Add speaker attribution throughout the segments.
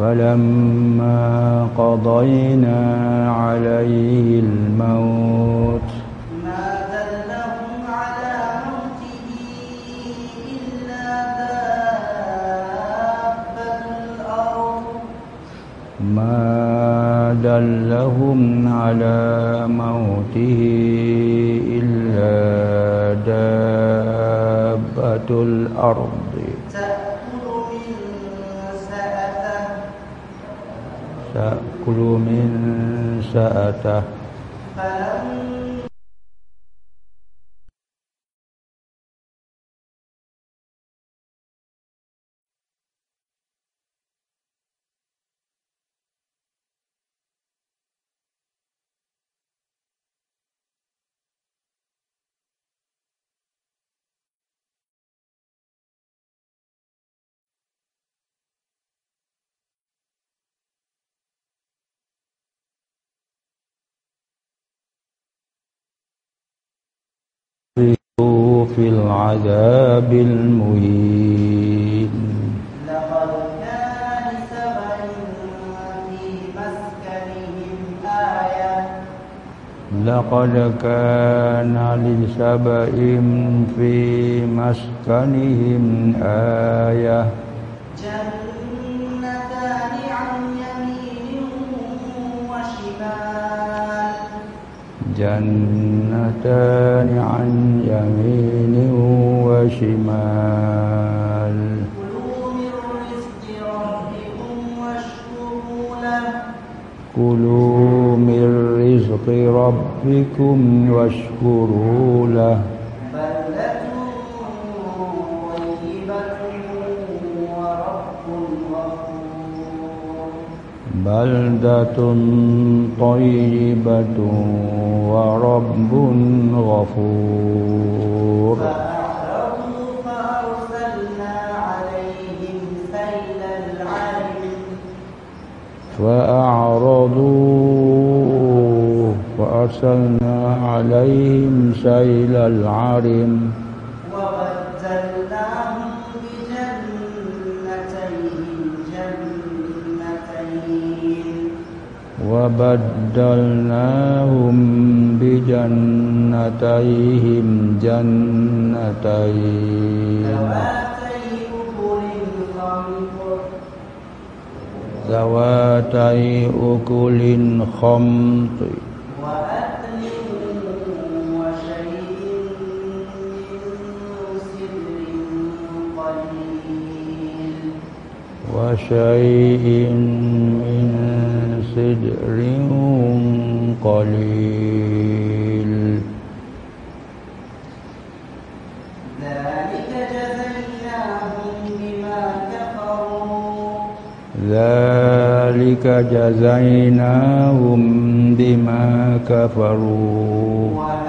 Speaker 1: فلما قضينا عليه الموت ما دلهم على موته إلا دابة الأرض.
Speaker 2: ما دلهم على موته إلا دابة الأرض.
Speaker 1: تأكل من سأته فلما
Speaker 2: في العذاب المهين.
Speaker 1: لقد كان لسبع في مسكنهم آية.
Speaker 2: لقد كان لسبإ في مسكنهم آية.
Speaker 1: جنتان عن يمين وشمال. كلوا من رزق ربكم واشكروا له. بلدة طيبة ورب غفور فأعرضوا فأرسلنا عليهم سيل العرم وبدلناهم بجنتيهم جنتين ذواتي أكل خمط
Speaker 2: ذواتي أكل خمط
Speaker 1: وأكل وشيء من سدر قليل
Speaker 2: وشيء من سدر قليل
Speaker 1: ذلك جزيناهم بما كفروا
Speaker 2: ذلك جزيناهم بما كفروا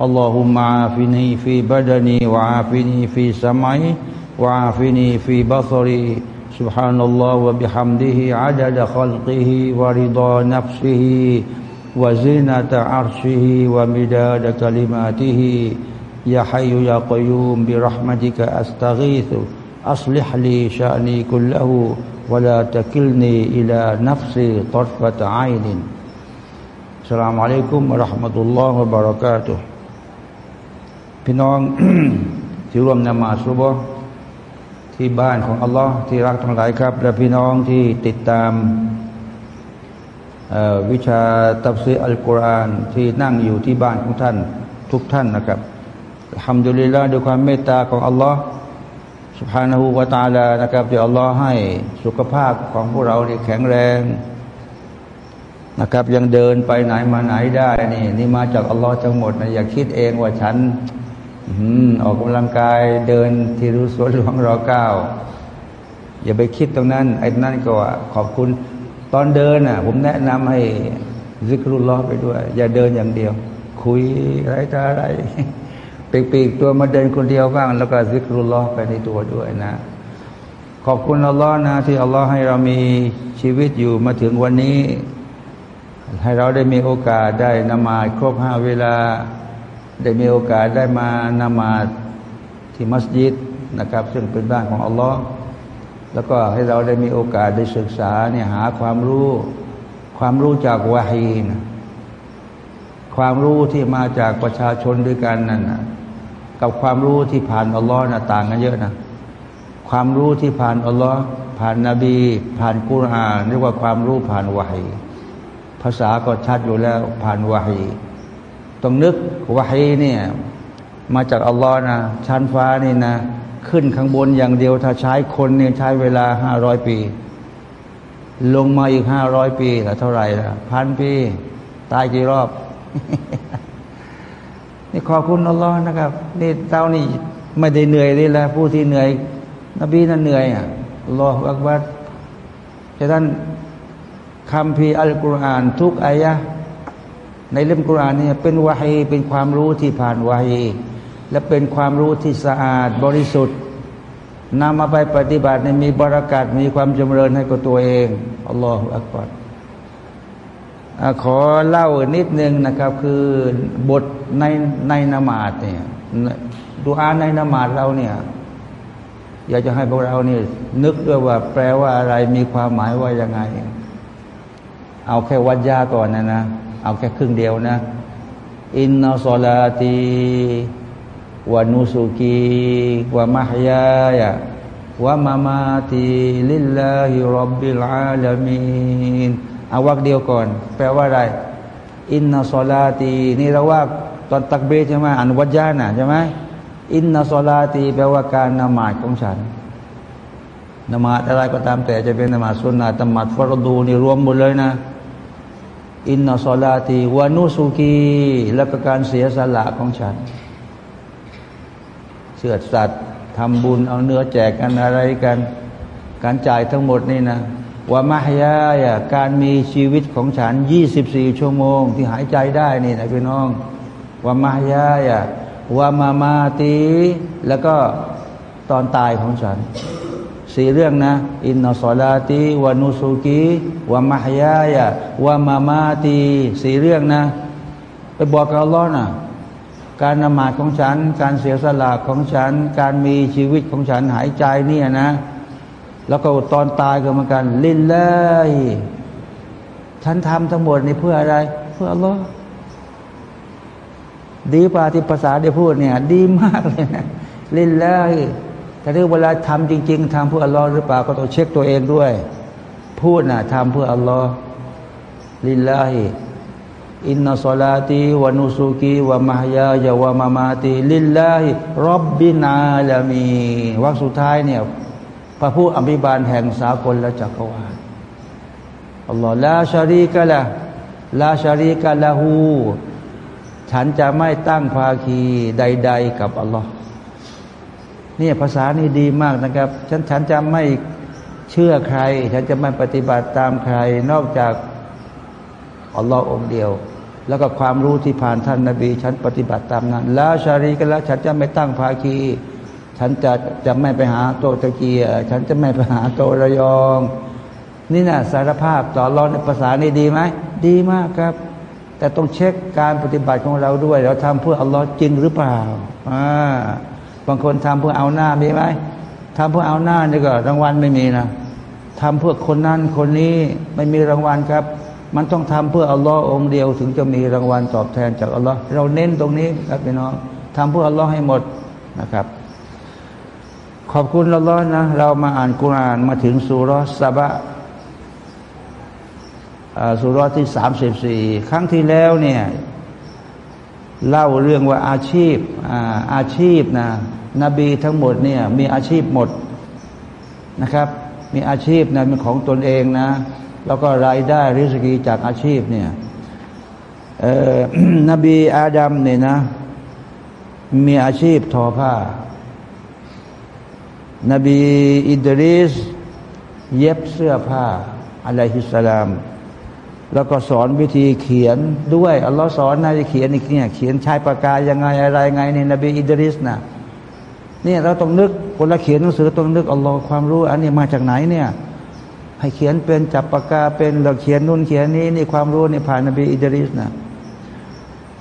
Speaker 2: اللهم عافني في بدني وعافني في سمعي وعافني في بصري. سبحان الله وبحمده عدد خلقه ورضا نفسه وزنة عرشه ومداد كلماته. يا حي يا قيوم برحمتك أستغيث. أصلح لي شأني كله ولا تكلني إلى نفسي طرفة عين. السلام عليكم ورحمة الله وبركاته. พี่น้องที่ร่วมนมาสุบที่บ้านของอัลลอฮ์ที่รักทั้งหลายครับ และพี่น้องที่ติดตามวิชาตับซีอัลกุรอานที่นั่งอยู่ที่บ้านของท่านทุกท่านนะครับทำดุลิลาด้วยความเมตตาของอัลลอฮ์สุภาณหูวาตาลานะครับที่อัลลอฮ์ให้สุขภาพของพวกเราที่แข็งแรงนะครับยังเดินไปไหนมาไหนได้นี่นี่มาจากอัลลอฮ์ทั้งหมดนะอย่าคิดเองว่าฉัน ออกกำลังกายเดินที่รู้สวนหลวงรอเก้าอย่าไปคิดตรงนั้น ไอ้นั่นก็ขอบคุณ ตอนเดินอะ ผมแนะนำให้ซิกรุลล้อไปด้วย อย่าเดินอย่างเดียว คุยอะไรต่ออะไรปีกๆตัวมาเดินคนเดียวบ้าง แล้วก็ซิกรุลล้อไปในตัวด้วยนะ ขอบคุณอัลลอฮ์นะที่อัลลอฮ์ให้เรามีชีวิตอยู่มาถึงวันนี้ ให้เราได้มีโอกาสได้นมาครบห้าเวลา ได้มีโอกาสได้มานมาที่มัสยิดนะครับ ซึ่งเป็นบ้านของอัลลอฮ์แล้วก็ให้เราได้มีโอกาสได้ศึกษาเนี่ยหาความรู้ความรู้จากวาฮีนะความรู้ที่มาจากประชาชนด้วยกันนั่นนะกับความรู้ที่ผ่านอัลลอฮ์นะต่างกันเยอะนะความรู้ที่ผ่านอัลลอฮ์ผ่านนาบี ผ่านกุรอานเรียกว่าความรู้ผ่านวาฮีภาษาก็ชัดอยู่แล้วผ่านวาฮี ต้องนึกวาฮีเนี่ย มาจากอัลลอฮ์นะชั้นฟ้านี่นะ ขึ้นข้างบนอย่างเดียว ถ้าใช้คนเนี่ยใช้เวลาห้าร้อยปี ลงมาอีกห้าร้อยปีแต่เท่าไหร่ละพันปี ตายกี่รอบ นี่ขอบคุณอัลลอฮ์นะครับ นี่เต้านี่ไม่ได้เหนื่อยเลยละผู้ที่เหนื่อย นบีนั่นเหนื่อยอะอัลลออักบัดฉะนั้นคำพีอัลกุรอานทุกอายะ ในเล่มกุรานนี่ยเป็นวาฮีเป็นความรู้ที่ผ่านวาฮีและเป็นความรู้ที่สะอาดบริสุทธิ์นำมาไปปฏิบัติในมีบรากัดมีความจำเริญให้กับตัวเองอัลลอฮฺอักบัดขอเล่านิดนึงนะครับ คือบทในในนมาดเนี่ยดูอ่านในนมาดเราเนี่ย อยากจะให้พวกเรานี่นึกด้วยว่า แปลว่าอะไรมีความหมายว่ายังไง เอาแค่วัดยาก่อนนะนะ เอาแค่ครึ่งเดียวนะ อินนาซอลาตีวานุสุกีวามะฮยายะวามามาติลิลลาฮิรับบิลอาลามีนเอาวักเดียวก่อน แปลว่าอะไร อินนาซอลาตีนี่เราว่าตอนตักเบรใช่ไหมอันวัจญานะใช่ไหมอินนาซอลาตีแปลว่าการนมาดของฉันนมาดอะไรก็ตามแต่จะเป็นนมาดสุนนะตมาดฟารดูนี่รวมหมดเลยนะ อินนาซอลาตีวานุสุกี และก็การเสียสละของฉัน เชื่อสัตว์ทำบุญเอาเนื้อแจกกันอะไรกัน การจ่ายทั้งหมดนี่นะว่ามายายะการมีชีวิตของฉัน 24 ชั่วโมง ที่หายใจได้นี่นะพี่น้องว่ามายายะว่ามามาตี แล้วก็ตอนตายของฉัน สี่เรื่องนะอินนอสลาตีวานุสุกีวามายายะวามามาตีสี่เรื่องนะ ไปบอกกับอัลลอฮ์นะการนมาดของฉัน การเสียสละของฉัน การมีชีวิตของฉันหายใจเนี่ยนะ แล้วก็ตอนตายก็เหมือนกันลินเลยฉันทำทั้งหมดนี่เพื่ออะไร เพื่ออัลลอฮ์ดีป่าที่ภาษาได้พูดเนี่ย ดีมากเลยนะลินเลย แต่ถ้าเวลาทำจริง ๆทำเพื่ออัลลอฮ์หรือเปล่าก็ต้องเช็คตัวเองด้วย พูดนะทำเพื่ออัลลอฮ์ลินเลยอินนัสลาตีวานุสุกีวามหยายาวามามาตีลิลลาฮิรับบินาลามีวักสุดท้ายเนี่ยพระผู้อภิบาลแห่งสากลและจักรวาลอัลลอฮ์ลาชารีกะละลาชารีกาลาหูฉันจะไม่ตั้งภาคีใด ๆ กับอัลลอฮ์ เนี่ยภาษานี่ดีมากนะครับ ฉันฉันจะไม่เชื่อใคร ฉันจะไม่ปฏิบัติตามใคร นอกจากอัลลอฮ์องเดียว แล้วก็ความรู้ที่ผ่านท่านนาบี ฉันปฏิบัติตามนั้นลาชารีกันแล้วฉันจะไม่ตั้งภาคี ฉันจะจะไม่ไปหาโตตะเกียฉันจะไม่ไปหาโตระยอง นี่นะสารภาพต่อรอในภาษานี่ดีไหมดีมากครับ แต่ต้องเช็คการปฏิบัติของเราด้วย เราทำเพื่ออัลลอฮ์จริงหรือเปล่าอ่า บางคนทำเพื่อเอาหน้ามีไหมทำเพื่อเอาหน้านี่ก็รางวัลไม่มีนะทำเพื่อคนนั้นคนนี้ไม่มีรางวัลครับ มันต้องทำเพื่ออัลลอฮ์องเดียว ถึงจะมีรางวัลตอบแทนจากอัลลอฮ์เราเน้นตรงนี้ครับพี่น้องทำเพื่ออัลลอฮ์ให้หมดนะครับ ขอบคุณอัลลอฮ์นะเรามาอ่านกุรานมาถึงสุรสบะสุรที่สามสิบสี่ครั้งที่แล้วเนี่ยเล่าเรื่องว่าอาชีพอาอาชีพนะ นบีทั้งหมดเนี่ยมีอาชีพหมดนะครับ มีอาชีพนะเป็นของตนเองนะ แล้วก็รายได้ริสกีจากอาชีพเนี่ยนบีอาดัมเนี่ยนะ มีอาชีพทอผ้า นบีอิดริสเย็บเสื้อผ้าอะลัยฮิสสลาม แล้วก็สอนวิธีเขียนด้วย อัลลอฮ์สอนนะจะเขียนอีกเนี่ยเขียนชายปากกายังไงอะไรไงในนบีอิดริสนะ เนี่ยเราต้องนึกคนละเขียนหนังสือต้องนึกอัลลอฮ์ความรู้ อันนี้มาจากไหนเนี่ย ให้เขียนเป็นจับปากกาเป็นเราเขียนนู่นเขียนนี้นี่ความรู้นี่ผ่านนบีอิดริสนะ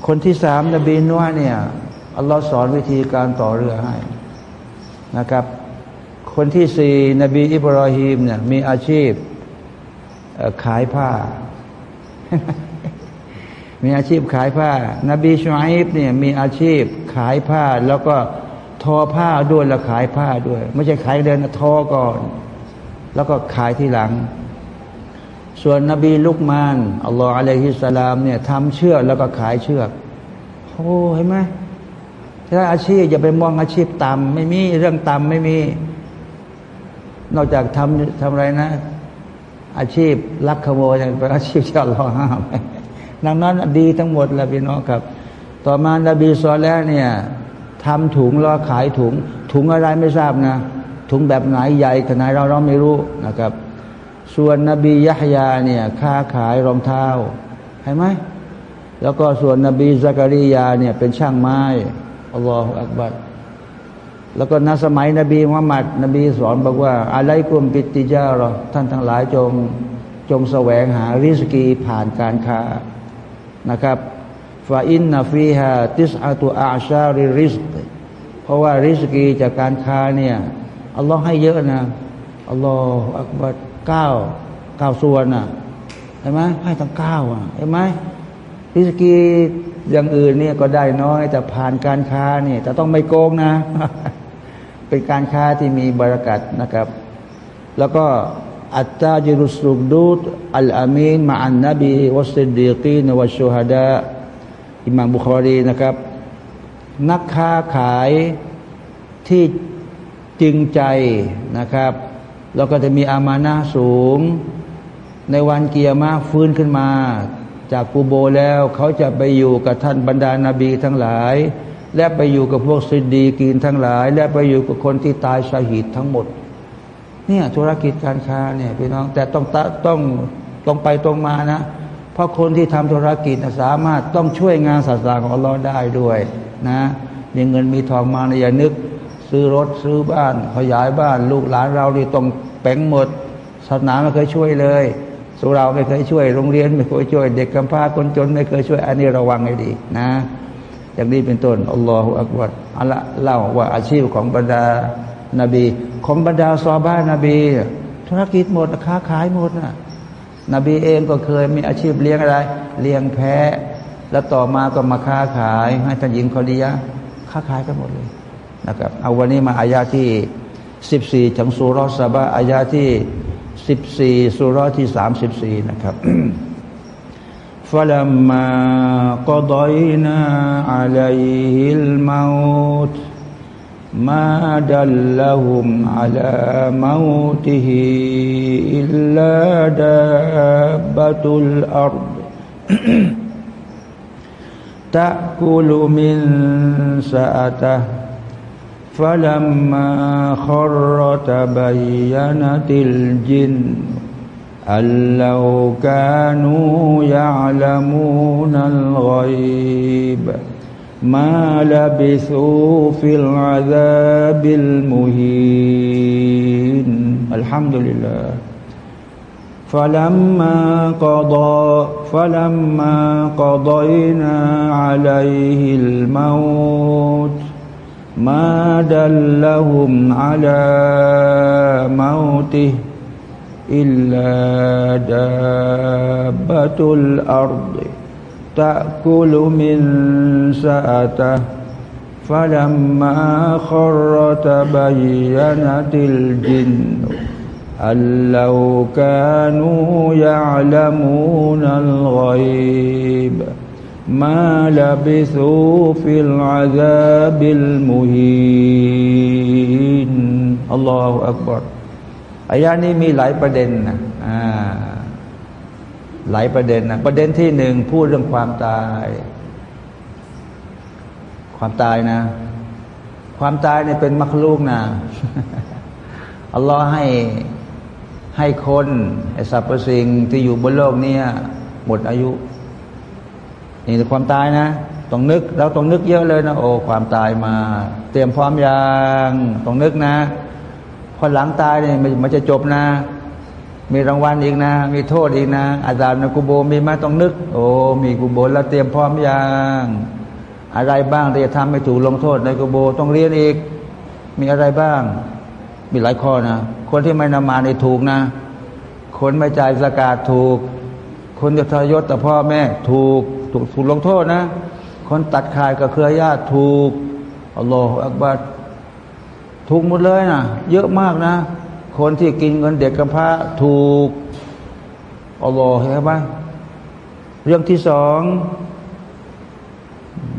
Speaker 2: คนที่สามนบีนัวเนี่ยอัลลอฮ์สอนวิธีการต่อเรือให้นะครับ คนที่สี่นบีอิบราฮิมเนี่ยมีอาชีพขายผ้า มีอาชีพขายผ้า นบีชไอบเนี่ยมีอาชีพขายผ้าแล้วก็ ทอผ้าด้วยแล้วขายผ้าด้วย ไม่ใช่ขายเดินทอก่อน แล้วก็ขายที่หลัง ส่วนนบีลุกมานอัลลอฮฺอะลัยฮิสสลามเนี่ยทำเชือกแล้วก็ขายเชือกโอ้เห็นไหมถ้าอาชีพอย่าไปมองอาชีพต่ำไม่มีเรื่องต่ำไม่มี นอกจากทำทำอะไรนะ อาชีพลักขโมยเป็นอาชีพที่อัลลอฮ์ห้ามดังนั้นดีทั้งหมดแหละพี่น้องครับ ต่อมานบีซอลแล้วเนี่ย ทำถุงแล้วขายถุง ถุงอะไรไม่ทราบนะ ถุงแบบไหนใหญ่ขนาดเราเราไม่รู้นะครับ ส่วนนบียะฮยาเนี่ยค้าขายรองเท้าเห็นไหมแล้วก็ส่วนนบีซักริยาเนี่ยเป็นช่างไม้อัลลอฮฺอักบัรแล้วก็นสมัยนบีมุฮัมมัดนบีสอนบอกว่า อะไรกลุ่มปิติจาเรอท่านทั้งหลายจงจงแสวงหาริสกีผ่านการค้านะครับ ฟาอินนาฟีฮาติสอาตุอาชาริริสกเพราะว่าริสกีจากการค้าเนี่ยอัลลอฮ์ให้เยอะนะอัลลอฮ์อักบัดเก้าเก้าส่วนอะเห็นไหมให้ตั้งเก้าอะเห็นไหมริสกีอย่างอื่นเนี่ยก็ได้น้อยแต่ผ่านการค้าเนี่ยจะต้องไม่โกงนะ เป็นการค้าที่มีบรารกัดนะครับ แล้วก็อัตตาจิรุสุกดูตอัลอามีนมาอันนบีวัสดีกีนวัชูฮัดะ อิมามบุคอรีนะครับ นักค้าขายที่จริงใจนะครับ แล้วก็จะมีอามานะสูง ในวันเกียร์มาฟื้นขึ้นมา จากกูโบแล้วเขาจะไปอยู่กับท่านบรรดานาบีทั้งหลาย และไปอยู่กับพวกซิดดีกีนทั้งหลาย และไปอยู่กับคนที่ตายชาหิดทั้งหมดเนี่ยธุรกิจการค้าเนี่ยพี่น้องแต่ต้องต้องตรงไปตรงมานะ ราะคนที่ทำธุรกิจสามารถต้องช่วยงานศาสนาของเราได้ด้วยนะมีเงินมีทองมาอย่านึก ซื้อรถซื้อบ้าน ขยายบ้าน ลูกหลานเราที่ต้องแป้งหมด ศาสนาไม่เคยช่วยเลยสุเราไม่เคยช่วย โรงเรียนไม่เคยช่วย เด็กกำพร้าคนจนไม่เคยช่วย อันนี้ระวังให้ดีนะ อย่างนี้เป็นต้นอัลลอฮฺอักบัดอัลละเล่าว่าอาชีพของบรรดานาบี ของบรรดาซอบ้านนบี ธุรกิจหมดค้าขายหมดนะ นบีเองก็เคยมีอาชีพเลี้ยงอะไร เลี้ยงแพะ แล้วต่อมาก็มาค้าขาย ให้ท่านหญิงคอดียะค้าขายกันหมดเลยนะครับ เอาวันนี้มาอายาที่สิบสี่จังสุรสบะอายาที่สิบสี่สุรที่สามสิบสี่นะครับ فلما قضينا عليه الموت ما دلهم على موته إلا دابة الأرض. تأكل من سأته. فلما خر تبينت الجن أن لو كانوا يعلمون الغيب. ما لبثوا في العذاب المهين. الحمد لله. فلما قضى فلما قضينا عليه الموت ما دلهم على موته إلا دابة الأرض. تأكل من سأته فلما خر تبينت الجن أن لو كانوا يعلمون الغيب ما لبثوا في العذاب المهين الله أكبر อายานี้มีหลายประเด็นนะอ่า หลายประเด็นนะประเด็นที่หนึ่งพูดเรื่องความตาย ความตายนะ ความตายเนี่ยเป็นมรรคลูกนะอัลลอฮ์ให้ให้คนไอสรรพสิ่งที่อยู่บนโลกเนี้หมดอายุ นี่คือความตายนะต้องนึกเราต้องนึกเยอะเลยนะโอ้ความตายมา เตรียมพร้อมอย่างต้องนึกนะพอหลังตายเนี่ยมันจะจบนะ มีรางวัลอีกนะ มีโทษอีกนะ อาจารย์นกุโบมีมาต้องนึก โอ้มีกุโบแล้วเตรียมพร้อมยางอะไรบ้างที่จะทำให้ถูกลงโทษในกุโบต้องเรียนอีก มีอะไรบ้าง มีหลายข้อนะ คนที่ไม่นำมาในถูกนะ คนไม่จ่ายสกาดถูก คนจะทยศแต่พ่อแม่ถูกถูกถูกลงโทษนะ คนตัดขาดกับเครือญาติถูกอัลลอฮฺอักบัดถูกหมดเลยนะเยอะมากนะ คนที่กินเงินเด็กกำพร้าถูกอัลลอฮฺเห็นไหมเรื่องที่สอง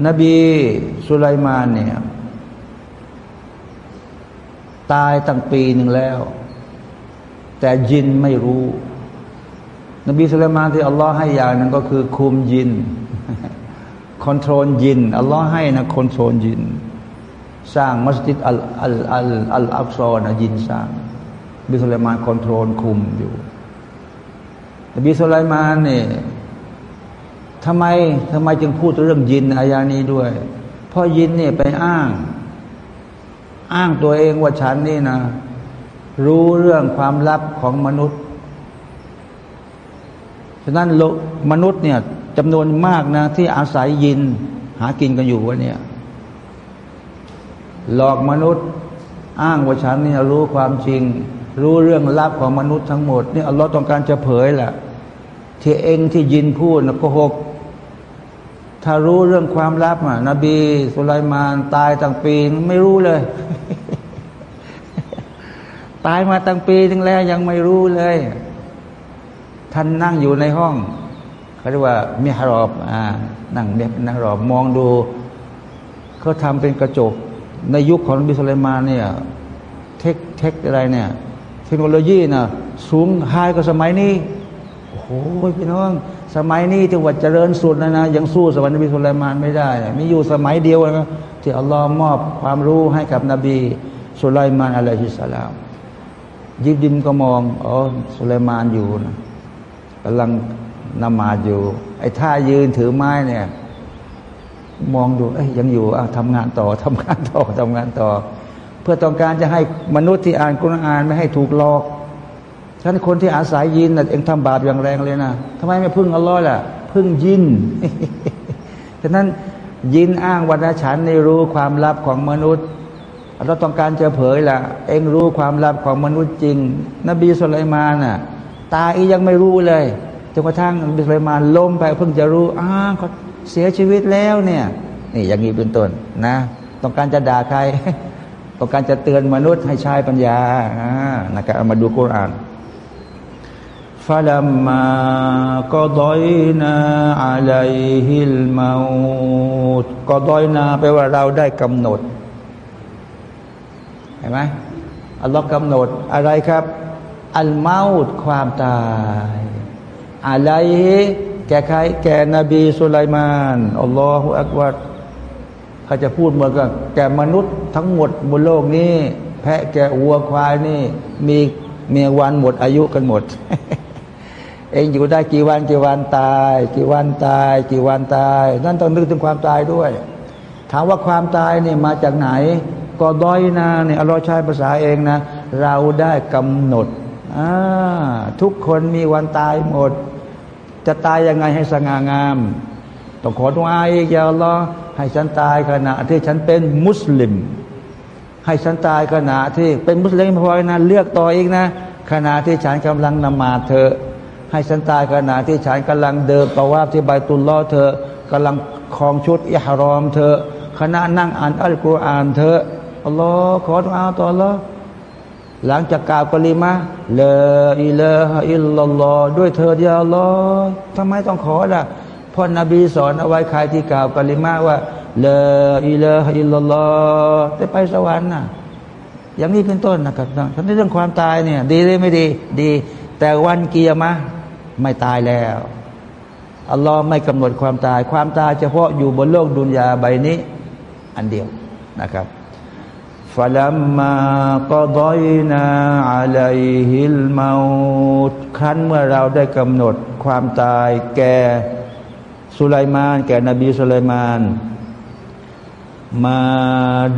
Speaker 2: นบีสุไลมานเนี่ย ตายตั้งปีหนึ่งแล้ว แต่ยินไม่รู้ นบีสุไลมานที่อัลลอฮ์ให้อย่างนั้นก็คือคุมยิน control ยินอัลลอฮ์ให้นะ control ยิน สร้างมัสยิดอัลอัลอัลอัลอักซอนะยินสร้าง บีสุลมานคอนโทรลคุมอยู่นบีสุลมานเนี่ยทำไมทำไมจึงพูดเรื่องยินอายานี้ด้วย เพราะยินเนี่ยไปอ้าง อ้างตัวเองว่าฉันนี่นะ รู้เรื่องความลับของมนุษย์ฉะนั้นโลมนุษย์เนี่ยจำนวนมากนะ ที่อาศัยยินหากินกันอยู่วะเนี่ยหลอกมนุษย์ อ้างว่าฉันเนี่ยรู้ความจริง รู้เรื่องลับของมนุษย์ทั้งหมดนี่อัลลอฮ์ต้องการจะเผยแหละที่เองที่ยินพูดนะโกหกถ้ารู้เรื่องความลับอะนบีสุไลมานตายตั้งปีไม่รู้เลย ตายมาตั้งปีนึงแล้วยังไม่รู้เลย ท่านนั่งอยู่ในห้องเขาเรียกว่ามิฮารอบอ่านั่งเมียนั่งรอบมองดูเขาทำเป็นกระจก ในยุคของนบีสุไลมานเนี่ยเทคเทคอะไรเนี่ย ทคโนโลยีนะสูงไฮกว่าสมัยนี้โอ้โหพี่น้อง สมัยนี้ที่ว่าเจริญสุดนะนะยังสู้สวรรค์นบีสุลัยมานไม่ได้มีอยู่สมัยเดียวนะที่อัลลอฮ์มอบความรู้ให้กับนบีสุลัยมานอะลัยฮิสสลามยิบดิมก็มองอ๋อสุลัยมานอยู่นะกำลังนมาดอยู่ ไอ้ท่ายืนถือไม้เนี่ย มองดูเอ้ยยังอยู่อะทำงานต่อทำงานต่อทำงานต่อ เพื่อต้องการจะให้มนุษย์ที่อ่านกุรอานไม่ให้ถูกหลอกฉะนั้นคนที่อาศัยยินนะเองทำบาปอย่างแรงเลยนะทำไมไม่พึ่งอัลลอฮ์ล่ะ พึ่งยินฉะนั้นยินอ้างวันฉันในรู้ความลับของมนุษย์ เราต้องการจะเผยล่ะ เองรู้ความลับของมนุษย์จริง นบีสุลัยมานน่ะ ตาอียังไม่รู้เลยจนกระทั่งนบีสุลัยมานล้มไปเพิ่งจะรู้อ้าเขาเสียชีวิตแล้วเนี่ย นี่อย่างนี้เป็นต้นนะ ต้องการจะด่าใคร ต่อการจะเตือนมนุษย์ให้ใช้ปัญญาอ่นะครับมาดูกุรอานฟาลัมมาก็ดอยนาอาลัยฮิลมาตก็ดอยนาแปลว่าเราได้กำหนดเห็นไหมอัลลอฮ์กำหนดอะไรครับ อัลมาดความตายอะไรแก่ใครแก่นบีสุไลมานอัลลอฮฺอักบัร เขาจะพูดเหมือนกันแก่มนุษย์ ทั้งหมดบนโลกนี้ แพะแก่วัวควายนี่ มีมีวันหมดอายุกันหมด เองอยู่ได้กี่วันกี่วันตาย กี่วันตาย กี่วันตาย นั่นต้องนึกถึงความตายด้วย ถามว่าความตายเนี่ยมาจากไหน ก็ด้อยนาเนี่ยเราใช้ภาษาเองนะ เราได้กำหนดทุกคนมีวันตายหมด จะตายยังไงให้สง่างาม ต้องขอทุอาอีกอย่าลอ ให้ฉันตายขณะที่ฉันเป็นมุสลิม ให้ฉันตายขณะที่เป็นมุสลิมพอนะเลือกต่ออีกนะขณะที่ฉันกำลังนมาเธอ ให้ฉันตายขณะที่ฉันกำลังเดินต่อว่าที่ใบตุลล้อเธอกำลังครองชุดอิฮารอมเธอขณะนั่งอ่านอัลกุรอานเธออัลลอฮ์ขอดุอาต่ออัลลอฮ์หลังจากกล่าวกลิมาلا إله إلا اللهด้วยเธอยาลอทำไมต้องขอล่ะ เพราะนบีสอนเอาไว้ใครที่กล่าวกลิมาว่าلا إله إلا اللهได้ไปสวรรค์นะอย่างนี้เป็นต้นนะครับทั้งเรื่องความตายเนี่ย ดีหรือไม่ดี ดี แต่วันกิยามะฮ์ไม่ตายแล้วอัลลอฮ์ไม่กำหนดความตาย ความตายเฉพาะอยู่บนโลกดุนยาใบนี้ อันเดียวนะครับฟะลัมมากดอยนาอะลัยฮิลมาตครั้นเมื่อเราได้กำหนดความตายแก่ สุไลมาน แก่นบีสุไลมานมา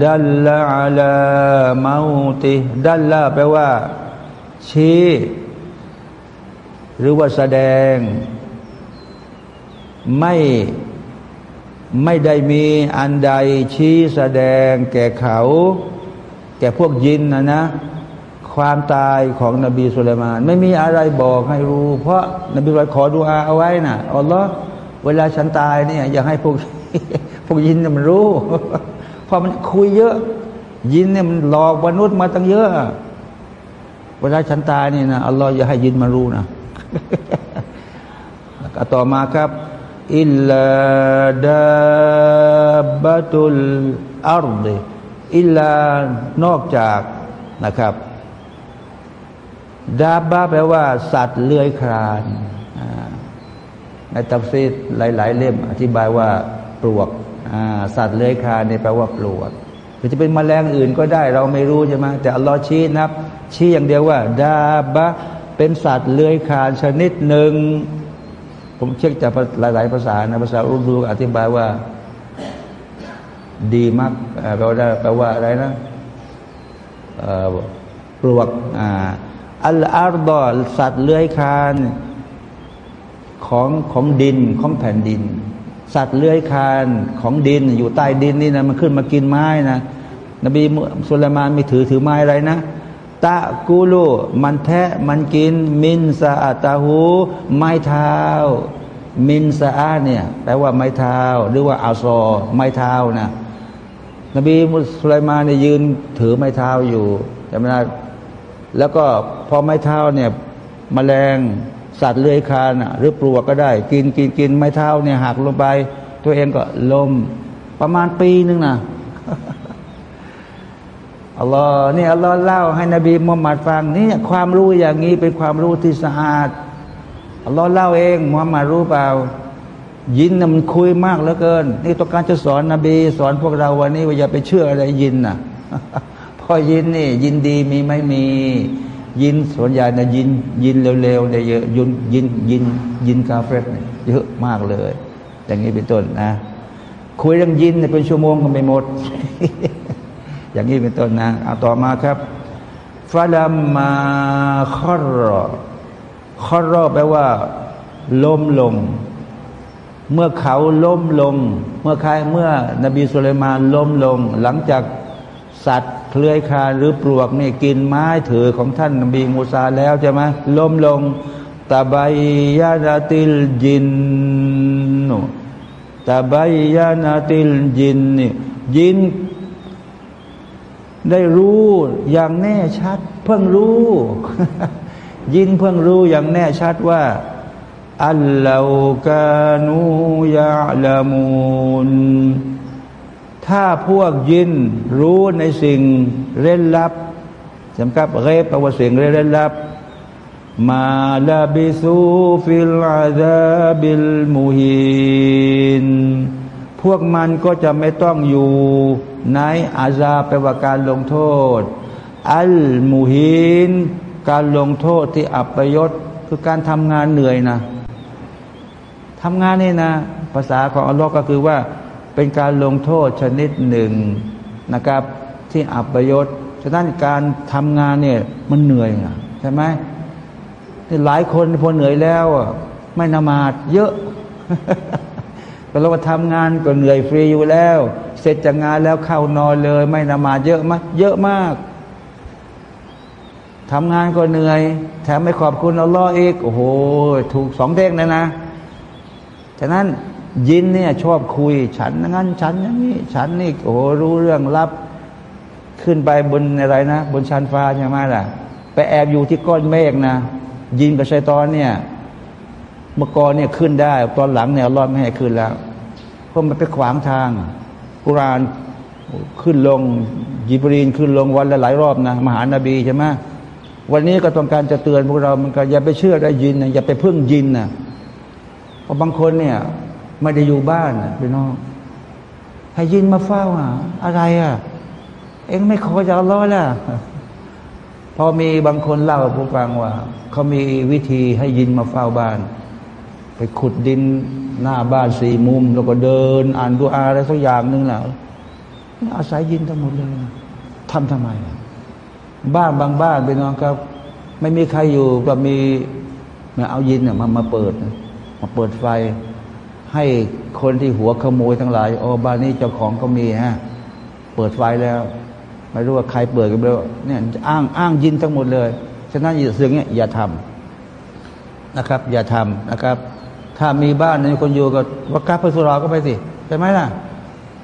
Speaker 2: ดัลละอัลาเมาติดัลละแปลว่า ชี้ หรือว่าแสดง ไม่ไม่ได้มีอันใดชี้แสดง แก่เขา แก่พวกยินนะนะ ความตายของนบีสุลัยมาน ไม่มีอะไรบอกให้รู้ เพราะนบีสุลัยขอดูอาเอาไว้น่ะอัลลอฮ์ เวลาฉันตายเนี่ยอยากให้พวกพวกยินเนี่ยมันรู้เพราะมันคุยเยอะ ยินเนี่ยมันหลอกมนุษย์มาตั้งเยอะ เวลาฉันตายนี่นะอัลลอฮ์อย่าให้ยินมารู้นะต่อมาครับإلا دابة الأرض إلا นอกจากนะครับدابة แปลว่า สัตว์เลื้อยคลาน ในตัฟซีรหลาย ๆ เล่ม อธิบายว่าปลวกสัตว์เลื้อยคลานนี่แปลว่าปลวกหรือจะเป็นมแมลงอื่นก็ได้เราไม่รู้ใช่ไหมแต่อัลลอฮ์ชี้นับ ชี้อย่างเดียวว่า ดาบะ เป็นสัตว์เลื้อยคลานชนิดหนึ่ง ผมเช็คจากหลาย ๆ ภาษานะภาษาอุดูอธิบายว่า ดีมากแปลว่าแปลว่าอะไรนะปลวกอัลอาร์ดอสัตว์เลื้อยคลาน ของของดินของแผ่นดิน สัตว์เลื้อยคานของดินอยู่ใต้ดินนี่นะมันขึ้นมากินไม้นะนบีสุลมานมีถือถือไม้อะไรนะตะกูลูมันแทะมันกิน มินสะอาตาหู ไม้เท้า มินสะอาเนี่ยแปลว่าไม้เท้า หรือว่าอาซอไม้เท้านะนบีมุสลิมาเนี่ยยืนถือไม้เท้าอยู่ใช่ไหมนะแล้วก็พอไม้เท้าเนี่ยมแมลง สัตว์เลื้อยคานหรือปลวกก็ได้ กินกินกินไม้เท้าเนี่ยหักลงไป ตัวเองก็ลมประมาณปีหนึ่งนะอัลลอฮ์นี่อัลลอฮ์เล่าให้นบีมุฮัมมัดฟังนี่ความรู้อย่างนี้เป็นความรู้ที่สะอาดอัลลอฮ์เล่าเองมุฮัมมัดรู้เปล่า ยินน่ะมันคุยมากเหลือเกิน นี่ต้องการจะสอนนบี สอนพวกเราวันนี้ว่าอย่าไปเชื่ออะไรยินน่ะพอยินนี่ ยินดีมีไม่มี ยินส่วนใหญ่นะยินยินเร็วๆเนี่ยเยอะยินยินยินยินกาเฟสเนี่ยเยอะมากเลย อย่างนี้เป็นต้นนะ คุยเรื่องยินเนี่ยเป็นชั่วโมงก็ไม่หมด อย่างนี้เป็นต้นนะเอาต่อมาครับฟาลามาคอรคอรแปลว่า ล้มลง เมื่อเขาล้มลง เมื่อใครเมื่อนบีสุลัยมานล้มลง หลังจากสัตว์ เคลื่อยคาหรือปลวกนี่กินไม้ถือของท่านนบีมูซาแล้วใช่ไหมล้มลงตาบายยานาติลจินตาบายยานาติลจินนี่ยิน ได้รู้อย่างแน่ชัด เพิ่งรู้ ยินเพิ่งรู้อย่างแน่ชัดว่าأن لو كانوا يعلمون ถ้าพวกยินรู้ในสิ่งเร้นลับสำคัญ غيب แปลว่าสิ่งเร้นลับ ما لبثوا في العذاب المهينพวกมันก็จะไม่ต้องอยู่ในอาซาแปลว่าการลงโทษ المهينินการลงโทษที่อัปยศคือการทำงานเหนื่อยนะทำงานนี่นะ ภาษาของอัลลอฮ์ก็คือว่า เป็นการลงโทษชนิดหนึ่งนะครับที่อัปยศฉะนั้นการทำงานเนี่ยมันเหนื่อยนะใช่ไหมหลายคนพอเหนื่อยแล้วไม่นมาดเยอะก็เราทำงานก็เหนื่อยฟรีอยู่แล้ว เสร็จจากงานแล้วเข้านอนเลย ไม่นมาดเยอะมากเยอะมากทำงานก็เหนื่อยแถมไม่ขอบคุณอัลลอฮ์อีกโอ้โห ถูกสองเด้งเลยนะ ฉะนั้น ยินเนี่ยชอบคุย ฉันงั้น ฉันอย่างนี้ ฉันนี่โอ้โหรู้เรื่องลับ ขึ้นไปบนอะไรนะ บนชั้นฟ้าใช่ไหมล่ะ ไปแอบอยู่ที่ก้อนเมฆนะ ยินกับชัยตอนเนี่ย เมื่อก่อนเนี่ยขึ้นได้ ตอนหลังเนี่ยรอดไม่ให้ขึ้นแล้ว เพราะมันไปขวางทาง กุรานขึ้นลงยิบรีนขึ้นลงวันละหลายรอบนะ มหานาบีใช่ไหมวันนี้ก็ต้องการจะเตือนพวกเรา มันก็อย่าไปเชื่อได้ยินนะอย่าไปพึ่งยินนะเพราะบางคนเนี่ย ไม่ได้อยู่บ้านพี่น้องให้ยินมาเฝ้าอะ อะไรอะ เอ็งไม่ขอจะร้อยล่ะพอมีบางคนเล่าผู้ฟังว่าเขามีวิธีให้ยินมาเฝ้าบ้าน ไปขุดดินหน้าบ้านสี่มุม แล้วก็เดิน อ่านดูอาอะไรสักอย่างหนึ่งแหละอาศัยยินทั้งหมดเลยทำทำไม บ้านบางบ้านไปนอนครับ ไม่มีใครอยู่ก็มีมาเอายินเนี่ยมามาเปิด มาเปิดไฟ ให้คนที่หัวขโมยทั้งหลายโอ้บ้านนี้เจ้าของก็มีฮะเปิดไฟแล้ว ไม่รู้ว่าใครเปิดกันไปเนี่ยอ้างอ้างยินทั้งหมดเลยฉะนั้นอย่าเสื่องเนี่ยอย่าทำนะครับ อย่าทำนะครับ ถ้ามีบ้านในคนอยู่ก็วักกาพสุราก็ไปสิใช่ไหมล่ะ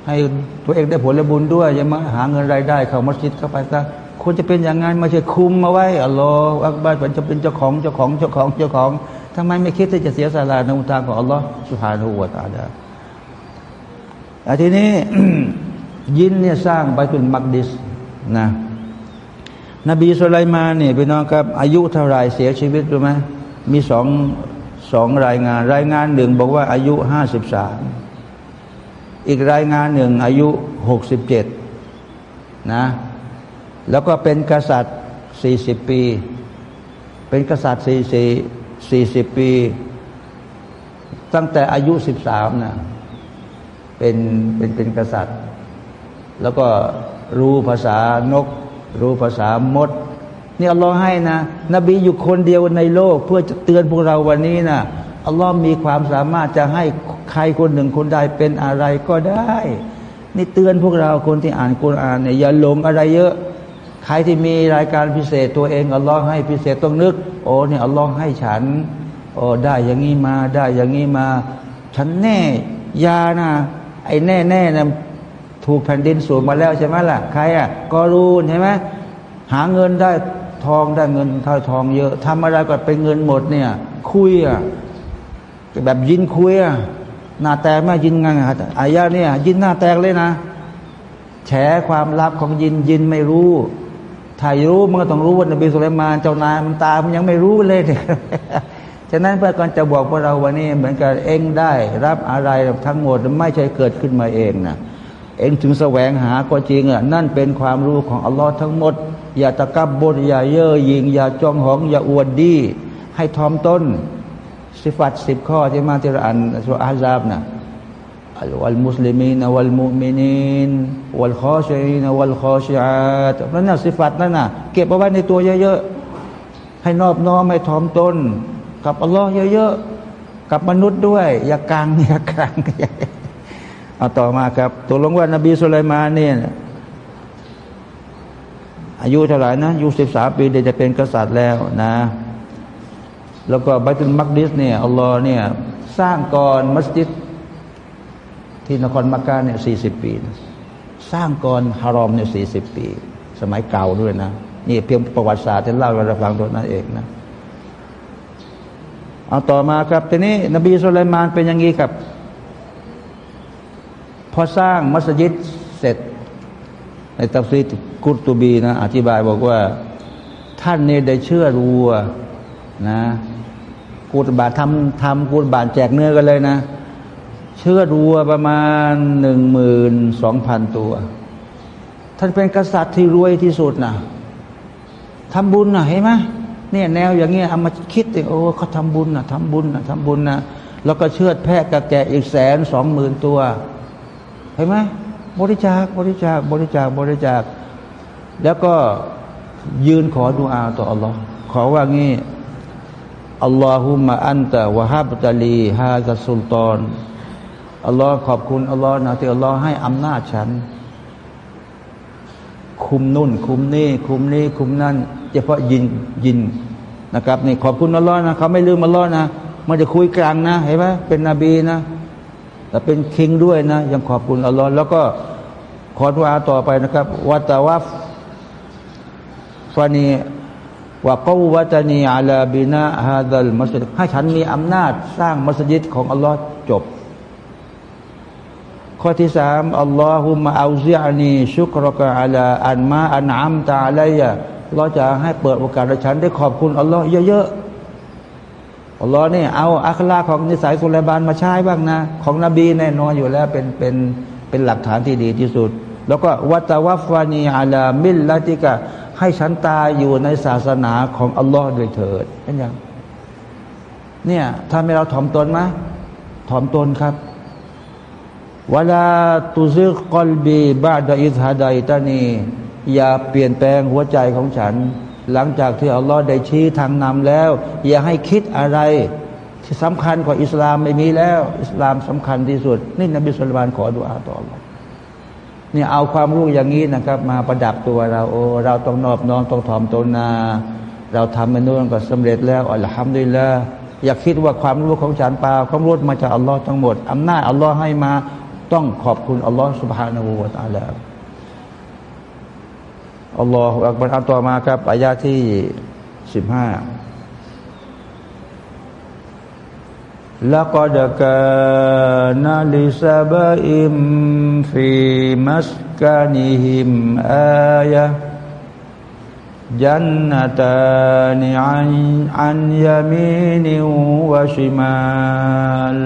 Speaker 2: ให้ตัวเองได้ผลบุญด้วยยังมาหาเงินรายได้เข้ามัสยิดเข้าไปซะควรจะเป็นอย่างนั้นไม่ใช่คุมมาไว้อัลลอฮฺอักบารเป็นจะเป็นเจ้าของเจ้าของเจ้าของเจ้าของ ทำไมไม่คิดที่จะเสียสละในอุตาของอัลลอฮฺสุภาโนวตาดาอันทีนี้ยินเนี่ยสร้างไปเป็นมักดิสนะนบีสุไลมาเนี่ยพี่น้องครับ อายุเท่าไรเสียชีวิตรู้ไหมมีสองสองรายงาน รายงานหนึ่งบอกว่าอายุห้าสิบสามอีกรายงานหนึ่งอายุหกสิบเจ็ดนะแล้วก็เป็นกษัตริย์สี่สิบปี เป็นกษัตริย์สี่สี่ สี่สิบปี ตั้งแต่อายุสิบสามนะเป็นเป็นเป็นกษัตริย์ แล้วก็รู้ภาษานก รู้ภาษามดนี่อัลลอฮ์ให้นะ นบีอยู่คนเดียวในโลก เพื่อจะเตือนพวกเราวันนี้นะอัลลอฮ์มีความสามารถจะให้ใครคนหนึ่งคนใดเป็นอะไรก็ได้ นี่เตือนพวกเราคนที่อ่านกุรอานเนี่ยอย่าหลงอะไรเยอะ ใครที่มีรายการพิเศษตัวเองอัลลอฮ์ให้พิเศษต้องนึก อ้เนี่ยอัลลอฮ์ให้ฉันโอ้ได้อย่างนี้มาได้อย่างนี้มา ฉันแน่ยานะไอ้แน่แน่นะถูกแผ่นดินสูบมาแล้วใช่ไหมล่ะ ใครอะก็รู้ใช่ไหมหาเงินได้ทองได้เงินเท่าทองเยอะทำอะไรก็เป็นเงินหมดเนี่ย คุยอะแบบยินคุยอะหน้าแตกไม่ยินงันอายะเนี่ยยินหน้าแตกเลยนะ แฉความลับของยินยินไม่รู้ ถ้ารู้มันก็ต้องรู้ว่านบีสุลัยมานเจ้านายมันตามันยังไม่รู้เลยเนี่ยฉะนั้นเพื่อการจะบอกพวกเราวันนี้เหมือนกับเองได้ รับอะไรทั้งหมดไม่ใช่เกิดขึ้นมาเองนะเองถึงแสวงหาก็จริงอะนั่นเป็นความรู้ของอัลลอฮ์ทั้งหมด อย่าตะกับบดอย่าเย่อหยิงอย่าจองหอง อย่าอวดดี ให้ทอมต้นสิฟัตสิบข้อที่มาที่เราอ่านสุอาซาบนะ วัลมุสลิมีนวัลมุมินินวัลคอชีนวัลคอชีอาตนั่นน่ะสิฟัตนั่นน่ะเก็บเอาไว้ในตัวเยอะๆ ให้นอบน้อมให้ถ่อมตนกับอัลลอฮ์เยอะๆ กับมนุษย์ด้วย อย่ากลางอย่ากลางเอาต่อมาครับตัวลงว่านบีสุลัยมานเนี่ยอายุเท่าไหร่นะอายุสิบสามปีเดี๋ยวจะเป็นกษัตริย์แล้วนะ แล้วก็บัตุลมักดิสเนี่ยอัลลอฮ์เนี่ย สร้างก่อนมัสยิด ที่นครมักกะเนี่ยสี่สิบปีสร้างก่อนฮารอมเนี่ยสี่สิบปี สมัยเก่าด้วยนะนี่เพียงประวัติศาสตร์ที่เล่าให้เราฟังตัวนั้นเองนะเอาต่อมาครับทีนี้ นบีสุลัยมานเป็นอย่างนี้ครับ พอสร้างมัสยิดเสร็จ ในตัฟซีกุตตูบีนะอธิบายบอกว่า ท่านเนี่ยได้เชื่อรัวนะกูตบาททำทำกูตบาทแจกเนื้อกันเลยนะ เชื่อดัวประมาณหนึ่งหมื่นสองพันตัว ท่านเป็นกษัตริย์ที่รวยที่สุดนะทำบุญนะเห็นไหมเนี่ยแนวอย่างเงี้ยเอามาคิดเองโอ้เขาทำบุญนะทำบุญนะทำบุญนะแล้วก็เชือดแพะกระแกะอีกแสนสองหมื่นตัวเห็นไหมบริจาคบริจาคบริจาคบริจาค แล้วก็ยืนขอดุอาต่ออัลลอฮ์ขอว่างี้อัลลอฮุมะอันตะวะฮับตะลีฮาซัสุลตอน อัลลอฮ์ขอบคุณอัลลอฮ์นะที่อัลลอฮ์ให้อำนาจฉัน คุมนุ่น คุมนี่ คุมนี่ คุมนั่นเฉพาะยินยินนะครับนี่ขอบคุณอัลลอฮ์นะเขาไม่ลืมอัลลอฮ์นะมันจะคุยกลางนะเห็นไหมเป็นนบีนะแต่เป็นคิงด้วยนะ ยังขอบคุณอัลลอฮ์แล้วก็ขอดุอาต่อไปนะครับวัตวัฟฟานีว่ากูวัตนีอาลาบินาฮาดัลมัสยิดให้ฉันมีอำนาจสร้างมัสยิดของอัลลอฮ์จบ ข้อที่สามอัลลอฮุมะอัลซิอานีชุกรกะอาลาอันมาอันอัมตาอะไรยะเราจะให้เปิดโอกาสให้ฉันได้ขอบคุณอัลลอฮ์เยอะๆอัลลอฮ์นี่เอาอัคลาของนิสัยสุลัยบานมาใช้บ้างนะ ของนบีแน่นอนอยู่แล้วเป็นเป็นเป็นหลักฐานที่ดีที่สุด แล้วก็วัตวัฟานีอาลามิลละติกะให้ฉันตายอยู่ในศาสนาของอัลลอฮ์ด้วยเถิดเป็นยังเนี่ยถ้าไม่เราถ่อมตนไหมถ่อมตนครับ วลาตุซิกอลบีบาดอิสฮาดายตานีอย่าเปลี่ยนแปลงหัวใจของฉัน หลังจากที่อัลลอฮ์ได้ชี้ทางนำแล้ว อย่าให้คิดอะไรที่สำคัญกว่าอิสลามไม่มีแล้ว อิสลามสำคัญที่สุด นี่นบีสุลตานขอดุอาต่ออัลลอฮ์นี่เอาความรู้อย่างนี้นะครับ มาประดับตัวเราโอ้เราต้องนอบน้อมต้องถ่อมตนนา เราทำมันนู่นก็สำเร็จแล้วอัลฮัมดุลิลละอย่าคิดว่าความรู้ของฉันเปล่าความรู้มาจากอัลลอฮ์ทั้งหมดอำนาจอัลลอฮ์ให้มา ต้องขอบคุณอัลลอฮ์ سبحانه และ تعالى อัลลอฮฺอักบัรอันต่อมาครับอายาที่สิบห้า لقد كان لسبإ في مسكنهم آية جنتان عن, عن يمين وشمال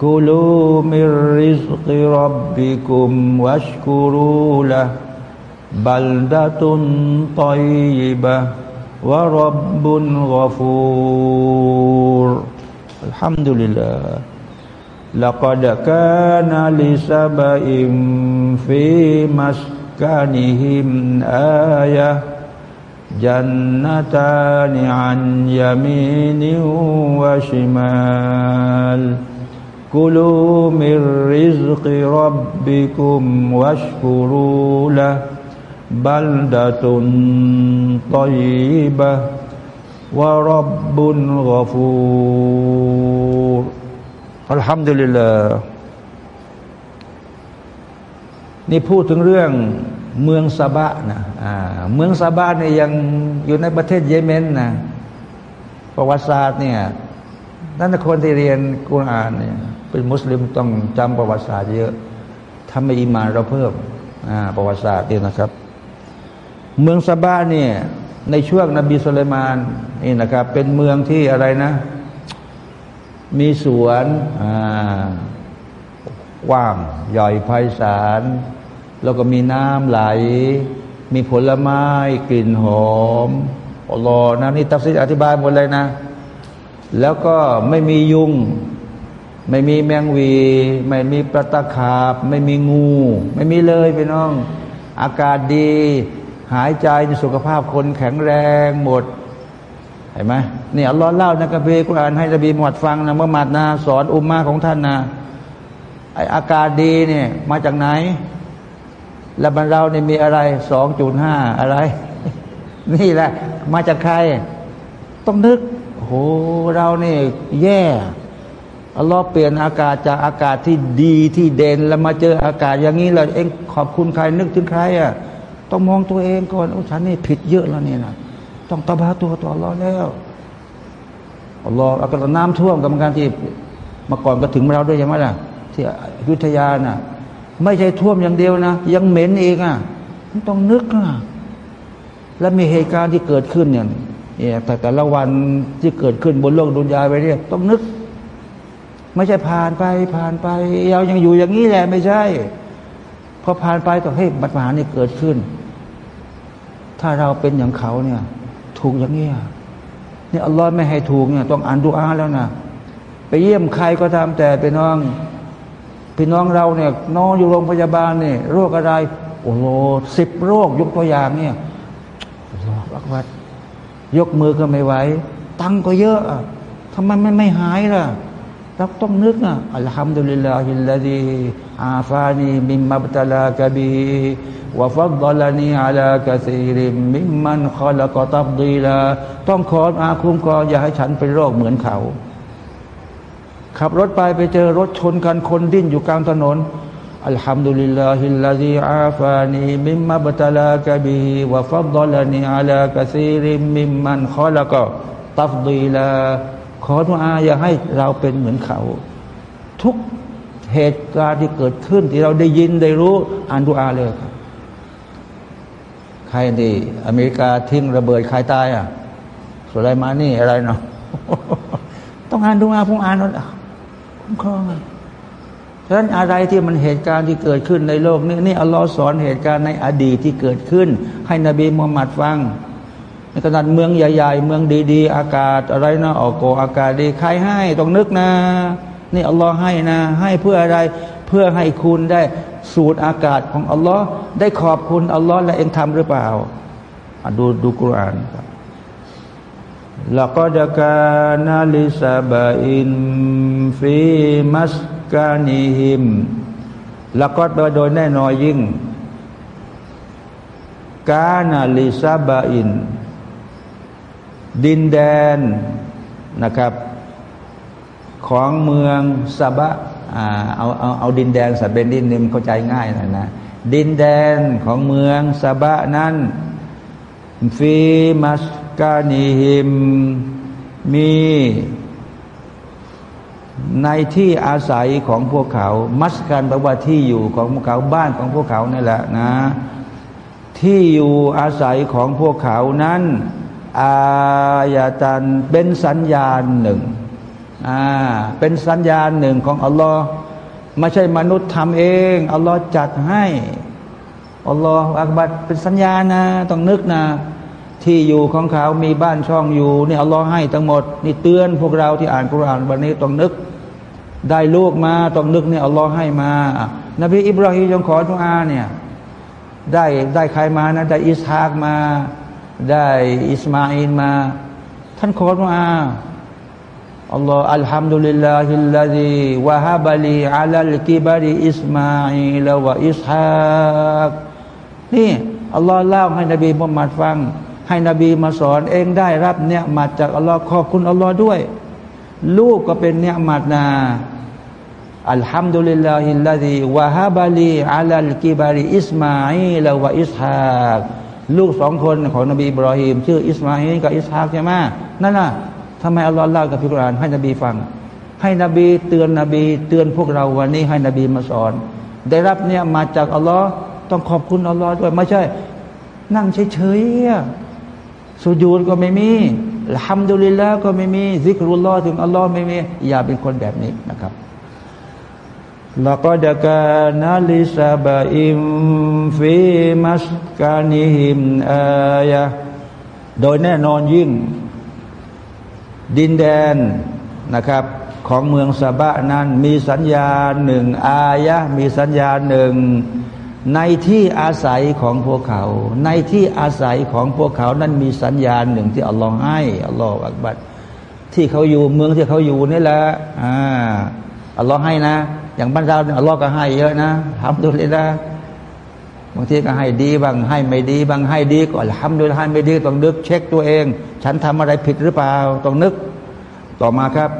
Speaker 2: كلوا من رزق ربكم واشكروا له. بلدة طيبة ورب غفور. الحمد لله لقد كان لسبإ في مسكنهم آية جنتان عن يمين وشمال. كلوا من رزق ربكم واشكروا له بلدة طيبة ورب غفور الحمد لله นี่พูดถึงเรื่องเมืองซาบะนะอ่าเมืองซาบะเนี่ยยังอยู่ในประเทศเยเมนนะประวัติศาสตร์เนี่ยนั่นคนที่เรียนกุรอานเนี่ย เป็นมุสลิมต้องจำประวัติศาสตร์เยอะถ้าไม่อิมานเราเพิ่มประวัติศาสตร์นี่นะครับ เมืองซาบะเนี่ยในช่วงนบีสุลัยมานนี่นะครับ เป็นเมืองที่อะไรนะ มีสวนกว้างใหญ่ไพศาลแล้วก็มีน้ำไหล มีผลไม้กลิ่นหอมอัลอนะนี่ตัฟซีอธิบายหมดเลยนะ แล้วก็ไม่มียุง ไม่มีแมงวี ไม่มีปลาตะขาบ ไม่มีงู ไม่มีเลยพี่น้อง อากาศดี หายใจสุขภาพคนแข็งแรงหมดเห็นไหมนี่อัลลอฮ์เล่าในกัมภีกุรอานให้นบีมุฮัมดฟังนะเมื่อมาดนาสอนอุมมาของท่านนะไออากาศดีเนี่ยมาจากไหน แล้วบรรเราเนี่ยมีอะไรสองจุดห้าอะไร นี่แหละ มาจากใคร ต้องนึกโหเราเนี่ยแย่ อัลลอฮ์เปลี่ยนอากาศจากอากาศที่ดีที่เด่นแล้วมาเจออากาศอย่างนี้เราเองขอบคุณใครนึกถึงใครอะต้องมองตัวเองก่อนโอ้ฉันนี่ผิดเยอะแล้วเนี่ยนะต้องตบาตัวต่ออัลลอแล้วอัลลอฮ์อากาศน้ำท่วมกับการที่มาก่อนก็ถึงเราด้วยใช่ไหมล่ะ ที่ยุทธยาน่ะ ไม่ใช่ท่วมอย่างเดียวนะ ยังเหม็นอีกอะต้องนึกนะและมีเหตุการณ์ที่เกิดขึ้นเนี่ยเนี่ยแต่แต่ละวันที่เกิดขึ้นบนโลกดุนยาไปเนี่ยต้องนึก ไม่ใช่ผ่านไปผ่านไปเรายังอยู่อย่างนี้แหละไม่ใช่พอผ่านไปก็เฮ้ยบัตรมหานี่เกิดขึ้น ถ้าเราเป็นอย่างเขาเนี่ย ถูกอย่างนี้นี่อัลลอฮ์ไม่ให้ถูกเนี่ยต้องอ่านดูอาแล้วนะไปเยี่ยมใครก็ตามแต่ไปน้องพี่น้องเราเนี่ยนอนอยู่โรงพยาบาลเนี่ยโรคอะไร โอ้โหสิบโรคยกตัวอย่างเนี่ยรอบักวัดยกมือก็ไม่ไหว ตังก็เยอะทำไมไม่ไม่หายล่ะ เราต้องนึกนะالحمد لله الذي عافاني مما ابتلاك به وفضلني على كثير ممن خلق تفضيلاต้องขออาคุ้มกรอย่าให้ฉันเป็นโรคเหมือนเขา ขับรถไปไปเจอรถชนกันคนดิ้นอยู่กลางถนนอัลฮัมดุลิลลาฮิลลาฮิอาฟานีมิมมาบตลากบีวะฟัดลานีอาลากะซีริมมิมมันขอละกตัฟดีลา ขอทุอาอย่าให้เราเป็นเหมือนเขา ทุกเหตุการณ์ที่เกิดขึ้น ที่เราได้ยินได้รู้อ่านดูอาเลยครับใครดีอเมริกาทิ้งระเบิดใครตายอะสุไลมานี่อะไรเนาะต้องอ่านดูอาผมอ่านแล้วคุ้มครองอะฉะนั้นอะไรที่มันเหตุการณ์ที่เกิดขึ้นในโลกนี้นี่อัลลอฮ์สอนเหตุการณ์ในอดีตที่เกิดขึ้น ให้นบีมุฮัมมัดฟัง ในขนาดเมืองใหญ่ ๆ เมืองดี ๆ อากาศอะไรนะออกโกอากาศดีใครให้ต้องนึกนะ นี่อัลลอฮ์ให้นะ ให้เพื่ออะไรเพื่อให้คุณได้สูดอากาศของอัลลอฮ์ได้ขอบคุณอัลลอฮ์และเองทำหรือเปล่าดูดูกุรอานครับلقد كان لسبإ في مسكنهم لقد แปลว่าโดยแน่นอนยิ่งكان لسبإ ดินแดนนะครับ ของเมืองซาบะเอาเอาเอาดินแดนสัตเป็นดินนิมเข้าใจง่ายนะนะดินแดนของเมืองซาบะนั้นฟีมัสกานิฮิมมีในที่อาศัยของพวกเขา มัสการแปลว่าที่อยู่ของพวกเขาบ้านของพวกเขานี่แหละนะ ที่อยู่อาศัยของพวกเขานั้น อายาตันเป็นสัญญาณหนึ่งอ่าเป็นสัญญาณหนึ่งของอัลลอฮ์ไม่ใช่มนุษย์ทำเองอัลลอฮ์จัดให้อัลลอฮ์อักบัดเป็นสัญญาณนะต้องนึกนะ ที่อยู่ของเขา มีบ้านช่องอยู่นี่อัลลอฮ์ให้ทั้งหมดนี่เตือนพวกเราที่อ่านกุรอานวันนี้ต้องนึก ได้ลูกมาต้องนึกนี่อัลลอฮ์ให้มา นบีอิบราฮิมยังขอทุอาเนี่ยได้ได้ใครมานะได้อิสฮากมา ได้อิสมาอีลมา ท่านขอดุอาอัลลอฮ์الحمد لله الذي وهب لي على الكبر إسماعيل وإسحاقนี่อัลลอฮ์เล่าให้นบีมุฮัมมัดฟัง ให้นบีมาสอนเองได้รับเนี่ยมาจากอัลลอฮ์ขอบคุณอัลลอฮ์ด้วย ลูกก็เป็นเนี่ยมาดนาالحمد لله الذي وهب لي على الكبر إسماعيل وإسحاق ลูกสองคนของนบีอิบรอฮิมชื่ออิสมาอิลกับอิสฮากใช่ไหมนั่นน่ะทำไมอัลลอฮ์เล่ากับพิกรานให้นบีฟัง ให้นบีเตือนนบี เตือนพวกเราวันนี้ให้นบีมาสอน ได้รับเนี่ยมาจากอัลลอฮ์ต้องขอบคุณอัลลอฮ์ด้วยไม่ใช่ นั่งเฉยๆสุญูดก็ไม่มีالحمد للهก็ไม่มีذكر اللهถึงอัลลอฮ์ไม่มีอย่าเป็นคนแบบนี้นะครับ แล้วก็จะกนาลิซาบะอิมฟีมัสกานิฮิมอายะโดยแน่นอนยิ่ง ดินแดนนะครับ ของเมืองซาบะนั้น มีสัญญาหนึ่งอายะมีสัญญาหนึ่งในที่อาศัยของพวกเขา ในที่อาศัยของพวกเขานั้นมีสัญญาหนึ่งที่อัลลอฮ์ให้อัลลอฮ์อักบัดที่เขาอยู่เมืองที่เขาอยู่นี่แหละอ่าอัลลอฮ์ให้นะ อย่างบ้านเราเนี่ยอัลลอฮ์ก็ให้เยอะนะทำดูเลยนะบางทีก็ให้ดีบางให้ไม่ดีบางให้ดีก็ทำดูให้ไม่ดีต้องนึกเช็คตัวเอง ฉันทำอะไรผิดหรือเปล่าต้องนึก ต่อมาครับ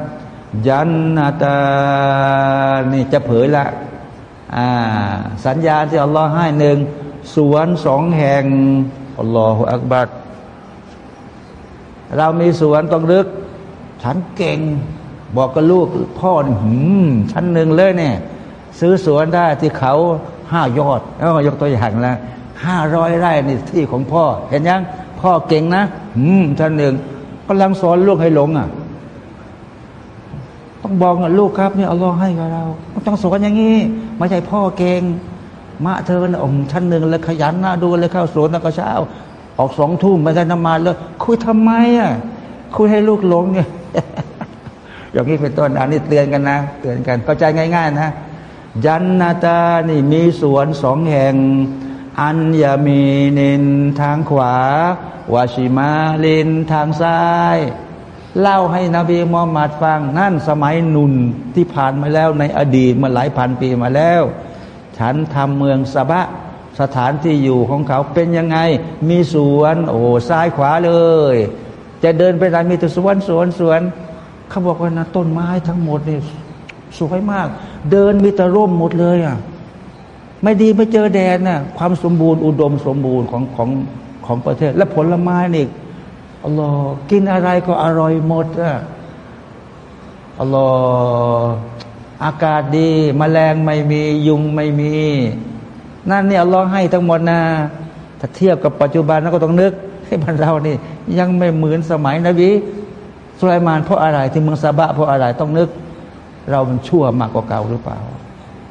Speaker 2: ยันนาตานี่จะเผยละอ่าสัญญาที่อัลลอฮ์ให้หนึ่งสวนสองแห่งอัลลอฮฺอักบัดเรามีสวนต้องลึก ฉันเก่ง บอกกับลูกพ่อหืมชั้นหนึ่งเลยเนี่ย ซื้อสวนได้ที่เขาห้ายอดแล้ยกตัวอย่างละห้าร้อยไร่นี่ที่ของพ่อ เห็นยัง พ่อเก่งนะอืมท่านหนึ่งกำลังสอนลูกให้หลงอะ ต้องบอกนะลูกครับเนี่ยอัลอให้กับเรา ต้องสอนอย่างนี้ไม่ใช่พ่อเก่งมาเธอนะองชั้นหนึ่งเลยขยันนะดูเลยเข้าสวนแล้วก็เช้า ออกสองทุ่มไม่ได้น้ำมาเลยคุยทำไมอะคุยให้ลูกหลงเนี่ย อย่างนี้เป็นต้นอันนี้เตือนกันนะ เตือนกันเข้าใจง่าย ๆ นะยันนาตานี่มีสวนสองแห่ง อันยามีนินทางขวาวาชิมาลินทางซ้าย เล่าให้นบีมูฮัมมัดฟัง นั่นสมัยนุนที่ผ่านมาแล้วในอดีตมาหลายพันปีมาแล้ว ฉันทำเมืองสะบะ สถานที่อยู่ของเขาเป็นยังไง มีสวน โอ้ซ้ายขวาเลย จะเดินไปไหนมีแต่สวนสวนสวน เขาบอกว่านะต้นไม้ทั้งหมดเนี่ยสวยมาก เดินมีแต่ร่มหมดเลยอะไม่ดีไม่เจอแดดน่ะความสมบูรณ์อุดมสมบูรณ์ของของของประเทศ และผลไม้นี่อัลลอฮ์กินอะไรก็อร่อยหมดอะอัลลอฮ์อากาศดีมแมลงไม่มียุงไม่มี นั่นนี่อัลลอฮ์ให้ทั้งหมดนะถ้าเทียบกับปัจจุบันเราก็ต้องนึกให้บ้านเรานี่ยังไม่เหมือนสมัยนบี สุไลมานเพราะอะไรที่เมืองซาบะเพราะอะไรต้องนึก เรามันชั่วมากกว่าเก่าหรือเปล่า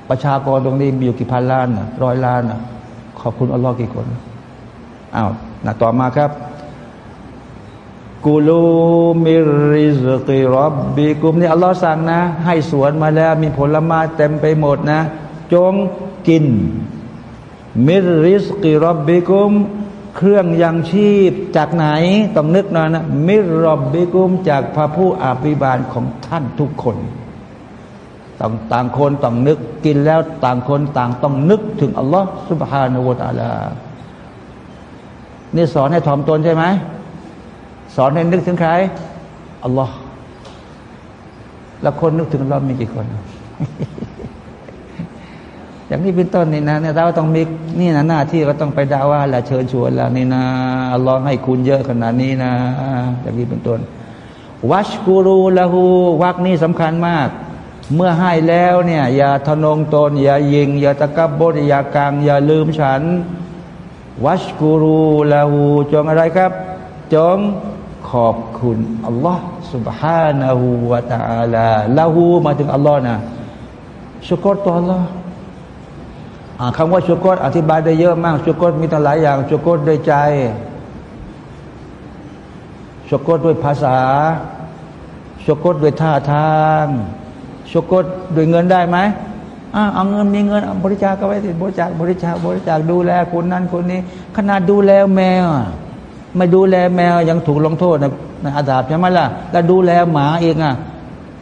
Speaker 2: ประชากรตรงนี้มีอยู่กี่พันล้านนะร้อยล้านนะขอบคุณอัลลอฮ์กี่คนอ้าวนะต่อมาครับกูลูมิริสกิรับบิกุมนี่อัลลอฮ์สั่งนะ ให้สวนมาแล้วมีผลไม้เต็มไปหมดนะ จงกินมิริสกิรับบิกุม เครื่องยังชีพจากไหนต้องนึกน่อยนะมิรับบิกุมจากพระผู้อาภิบาลของท่านทุกคนต่างต่างคนต้องนึกกินแล้วต่างคนต่างต้องนึกถึงอัลลอฮ์สุบฮานาวตาลานี่สอนให้ถ่อมตนใช่ไหมสอนให้นึกถึงใครอัลลอฮ์แล้วคนนึกถึงอัลลอฮ์มีกี่คน อย่างนี้เป็นต้นนี่นะเนี่ยเราต้องมีนี่นะหน้าที่ก็ต้องไปด่าว่าละเชิญชวนแล้วนี่นะอัลลอฮ์ให้คุณเยอะขนาดนี้นะ อย่างนี้เป็นต้น วัชกูรูละหูวักนี้สำคัญมากเมื่อให้แล้วเนี่ย อย่าทนงตน อย่ายิง อย่าตะกับบดอย่ากางอย่าลืมฉัน วัชกูรูลาหูจงอะไรครับ จงขอบคุณอัลลอฮ์ سبحانه และ تعالى ลาหูมาถึงอัลลอฮ์นะชุกรต่ออัลลอฮ์ คำว่าชุกรอธิบายได้เยอะมากชุกรมีตั้งหลายอย่างชุกรด้วยใจชุกรด้วยภาษาชุกรด้วยท่าทางชกดด้วยเงินได้ไหมเอาเงินมีเงินบริจาคก็ไว้สิบริจาคบริจาคบริจาคดูแลคนนั้นคนนี้ ขนาดดูแลแมวไม่ดูแลแมวยังถูกลงโทษในในอาดาบใช่ไหมล่ะแล้วดูแลหมาเองอะ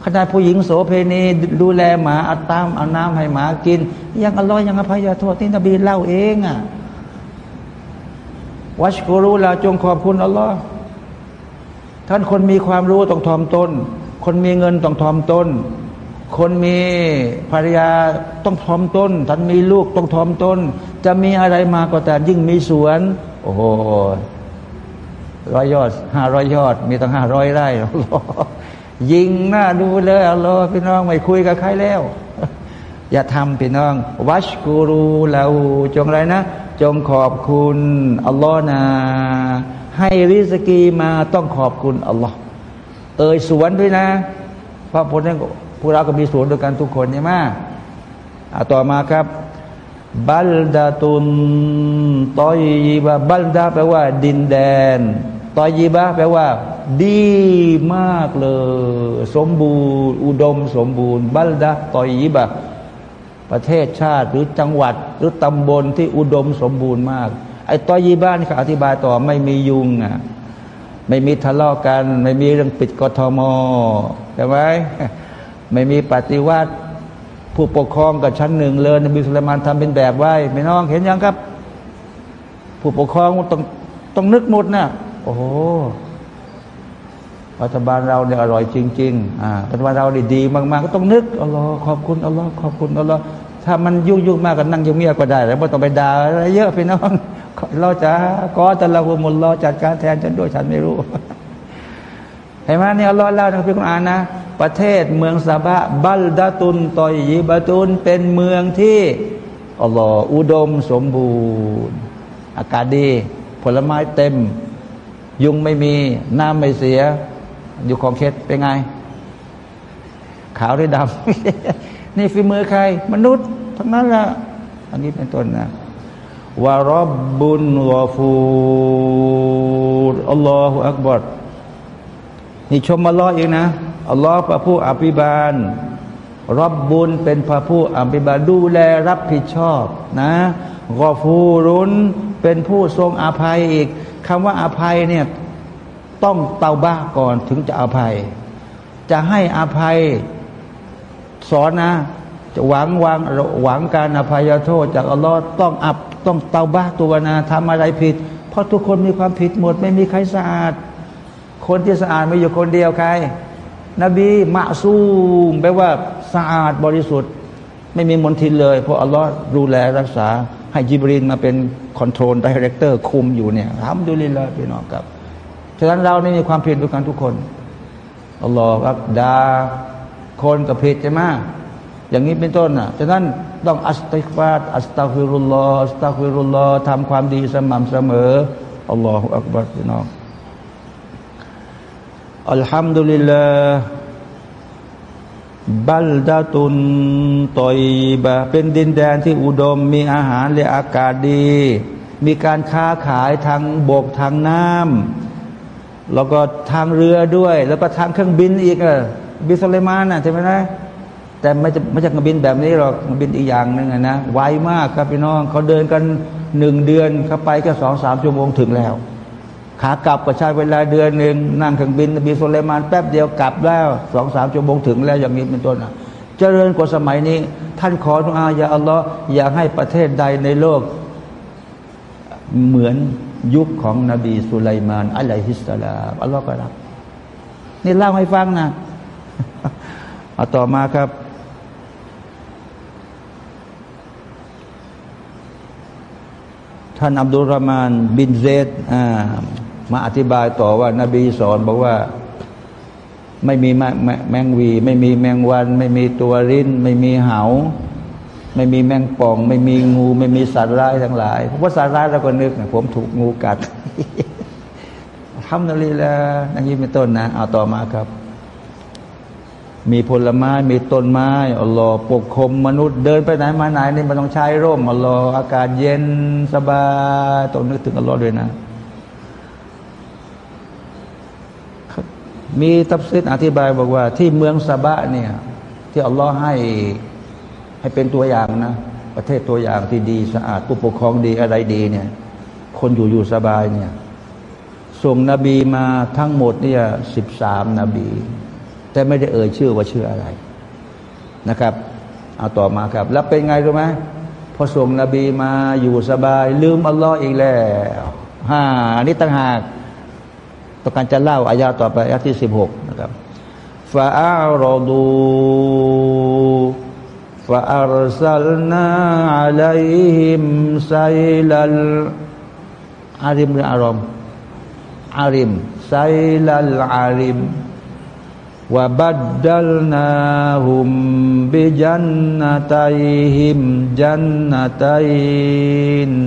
Speaker 2: ขนาดผู้หญิงโสเพณีดูแลหมาอัตตามเอาน้ำให้หมากิน ยังอร่อยยังอภัยโทษที่นบีเล่าเองอะวัชกรู้เราจงขอบคุณอัลลอฮ์ท่านคนมีความรู้ต้องทอมตน คนมีเงินต้องทอมตน คนมีภรรยาต้องทอมตนท่านมีลูกต้องทอมตน จะมีอะไรมาก็แต่ยิ่งมีสวน โอ้โหร้อยยอดห้าร้อยยอด มีตั้งห้าร้อยไร่ออลลอฮฺ ยิงหน้าดูเลยอัลลอฮ์พี่น้องไม่คุยกับใครแล้ว อย่าทำพี่น้อง วัชกูรูเราจงไรนะ จงขอบคุณอัลลอฮ์นะให้ริสกีมาต้องขอบคุณอัลลอฮ์เอ่ยสวนด้วยนะพระพุทธเจ้าพวกเราก็มีสวนด้วยกันทุกคนใช่ไหมต่อมาครับบัลดาตุนตอยบะบัลดาแปลว่า ดินแดน ตอยีบะแปลว่า ดีมากเลย สมบูรณ์ อุดมสมบูรณ์ บัลดาตอยีบะประเทศชาติหรือจังหวัดหรือตำบลที่อุดมสมบูรณ์มาก ไอ้ตอยีบ้านเขาอธิบายต่อไม่มียุงอะไม่มีทะเลาะกัน ไม่มีเรื่องปิดกทมใช่ไหมไม่มีปฏิวัติผู้ปกครองกับชั้นหนึ่งเลยนบีสุลมานทำเป็นแบบไว้ไม่น้องเห็นยังครับ ผู้ปกครองต้องต้องนึกหมดนะ โอ้โหรัฐบาลเราเนี่ยอร่อยจริงๆอ่ารัฐบาลเราดีมากๆ ก็ต้องนึกอัลลอฮ์ขอบคุณอัลลอฮ์ขอบคุณอัลลอฮ์ถ้ามันยุ่งยุ่งมากก็นั่งยุ่งเงียบก็ได้ แล้วไม่ต้องไปด่าอะไรเยอะพี่น้องเราจะก็แต่เราหุมุลรอจัดการแทนฉันด้วยฉันไม่รู้เห็นไหมนี่อัลลอฮ์เล่าในพิคุณอ่านนะ ประเทศเมืองซาบะบัลดาตุนตอยยิบาตุนเป็นเมืองที่อัลลอฮ์อุดมสมบูรณ์ อากาศดี ผลไม้เต็ม ยุงไม่มีน้ำไม่เสีย อยู่ของเคสเป็นไง ขาวหรือดำนี่ฝีมือใคร มนุษย์ทั้งนั้นละอันนี้เป็นต้นนะวารบบุญวาฟูรอัลลอฮฺอักบารนี่ชมอัลลอฮ์อีกนะอัลลอฮ์พระผู้อภิบาลรับบุญเป็นพระผู้อภิบาลดูแลรับผิดชอบนะกอฟูรุนเป็นผู้ทรงอภัยอีก คำว่าอภัยเนี่ยต้องเตาบ้าก่อนถึงจะอภัย จะให้อภัยสอนนะ จะหวังวางหวังการอภัยโทษ จากอัลลอฮ์ต้องอับต้องเตาบ้าตัวนาทำอะไรผิด เพราะทุกคนมีความผิดหมด ไม่มีใครสะอาด คนที่สะอาดไม่อยู่คนเดียวใคร นบีมะซูมแปลว่าสะอาดบริสุทธิ์ ไม่มีมลทินเลย เพราะอัลลอฮ์ดูแลรักษา ให้จิบรินมาเป็นคอนโทรลดีเรคเตอร์คุมอยู่เนี่ยทำดูลิลละพี่น้องครับฉะนั้นเรานี่มีความผิดด้วยกันทุกคนอัลลอฮ์อักดาคนกับผิดใช่ไหมอย่างนี้เป็นต้นอะฉะนั้นต้องอัสติฟาดอัสตัฟิรุลลอฮ์อัสตัฟิรุลลอฮ์ทำความดีสม่ำเสมออัลลอฮฺอักบัรพี่น้องอัลฮัมดุลิลลาห์ บัลดาตุนตอยบะเป็นดินแดนที่อุดมมีอาหารและอากาศดี มีการค้าขายทางบกทางน้ำแล้วก็ทางเรือด้วย แล้วก็ทางเครื่องบินอีกอะบิสเลมานนะใช่ไหมนะแต่ไม่จะไม่ใช่เครื่องบินแบบนี้หรอกเครื่องบินอีกอย่างหนึ่งนะไวมากครับพี่น้องเขาเดินกันหนึ่งเดือนเขาไปแค่สองสามชั่วโมงถึงแล้ว ขากลับก็ใช้เวลาเดือนหนึ่งนั่งเครื่องบินนบีสุลัยมานแป๊บเดียวกลับแล้วสองสามชั่วโมงถึงแล้วอย่างนี้เป็นต้นนะเจริญกว่าสมัยนี้ ท่านขอทุอาอย่าอัลลอฮ์อยากให้ประเทศใดในโลก เหมือนยุคของนบีสุไลมานอะลัยฮิสสลามอัลลอฮ์ก็รับ นี่เล่าให้ฟังนะเอาต่อมาครับท่านอับดุลรามานบินเซด มาอธิบายต่อว่านาบีสอนบอกว่าไม่มีแมงวี ไม่มีแมงวัน ไม่มีตัวริ้น ไม่มีเหา ไม่มีแมงป่อง ไม่มีงู ไม่มีสัตว์ร้ายทั้งหลายเพราะสัตว์ร้ายเราก็นึกนะผมถูกงูกัดทำนาลีแล้วอย่างนี้เป็นต้นนะ เอาต่อมาครับ มีผลไม้ มีต้นไม้อัลลอฮ์ปกคลุมมนุษย์เดินไปไหนมาไหนนี่มันต้องใช้ร่มอัลลอฮ์อากาศเย็นสบายต้องนึกถึงอัลลอฮ์ด้วยนะ มีตับซิดอธิบายบอกว่า ที่เมืองซาบะเนี่ย ที่อัลลอฮ์ให้ให้เป็นตัวอย่างนะ ประเทศตัวอย่างที่ดีสะอาดผู้ปกครองดีอะไรดีเนี่ย คนอยู่อยู่สบายเนี่ย ส่งนบีมาทั้งหมดเนี่ยสิบสามนบี แต่ไม่ได้เอ่ยชื่อว่าชื่ออะไรนะครับ เอาต่อมาครับ แล้วเป็นไงรู้ไหมพอส่งนบีมาอยู่สบาย ลืมอัลลอฮ์อีกแล้วฮ่านี่ต่างหาก ต้องการจะเล่าอายาต่อไปอายาที่สิบหกนะครับฟาอัลดูฟาอัลซัลนาอัลัยฮิมไซลัลอาริมหรืออารมอาริมไซลัลอาริมว่าบัดดัลนาหุมบิจันนาไทหิมจันนาไทน์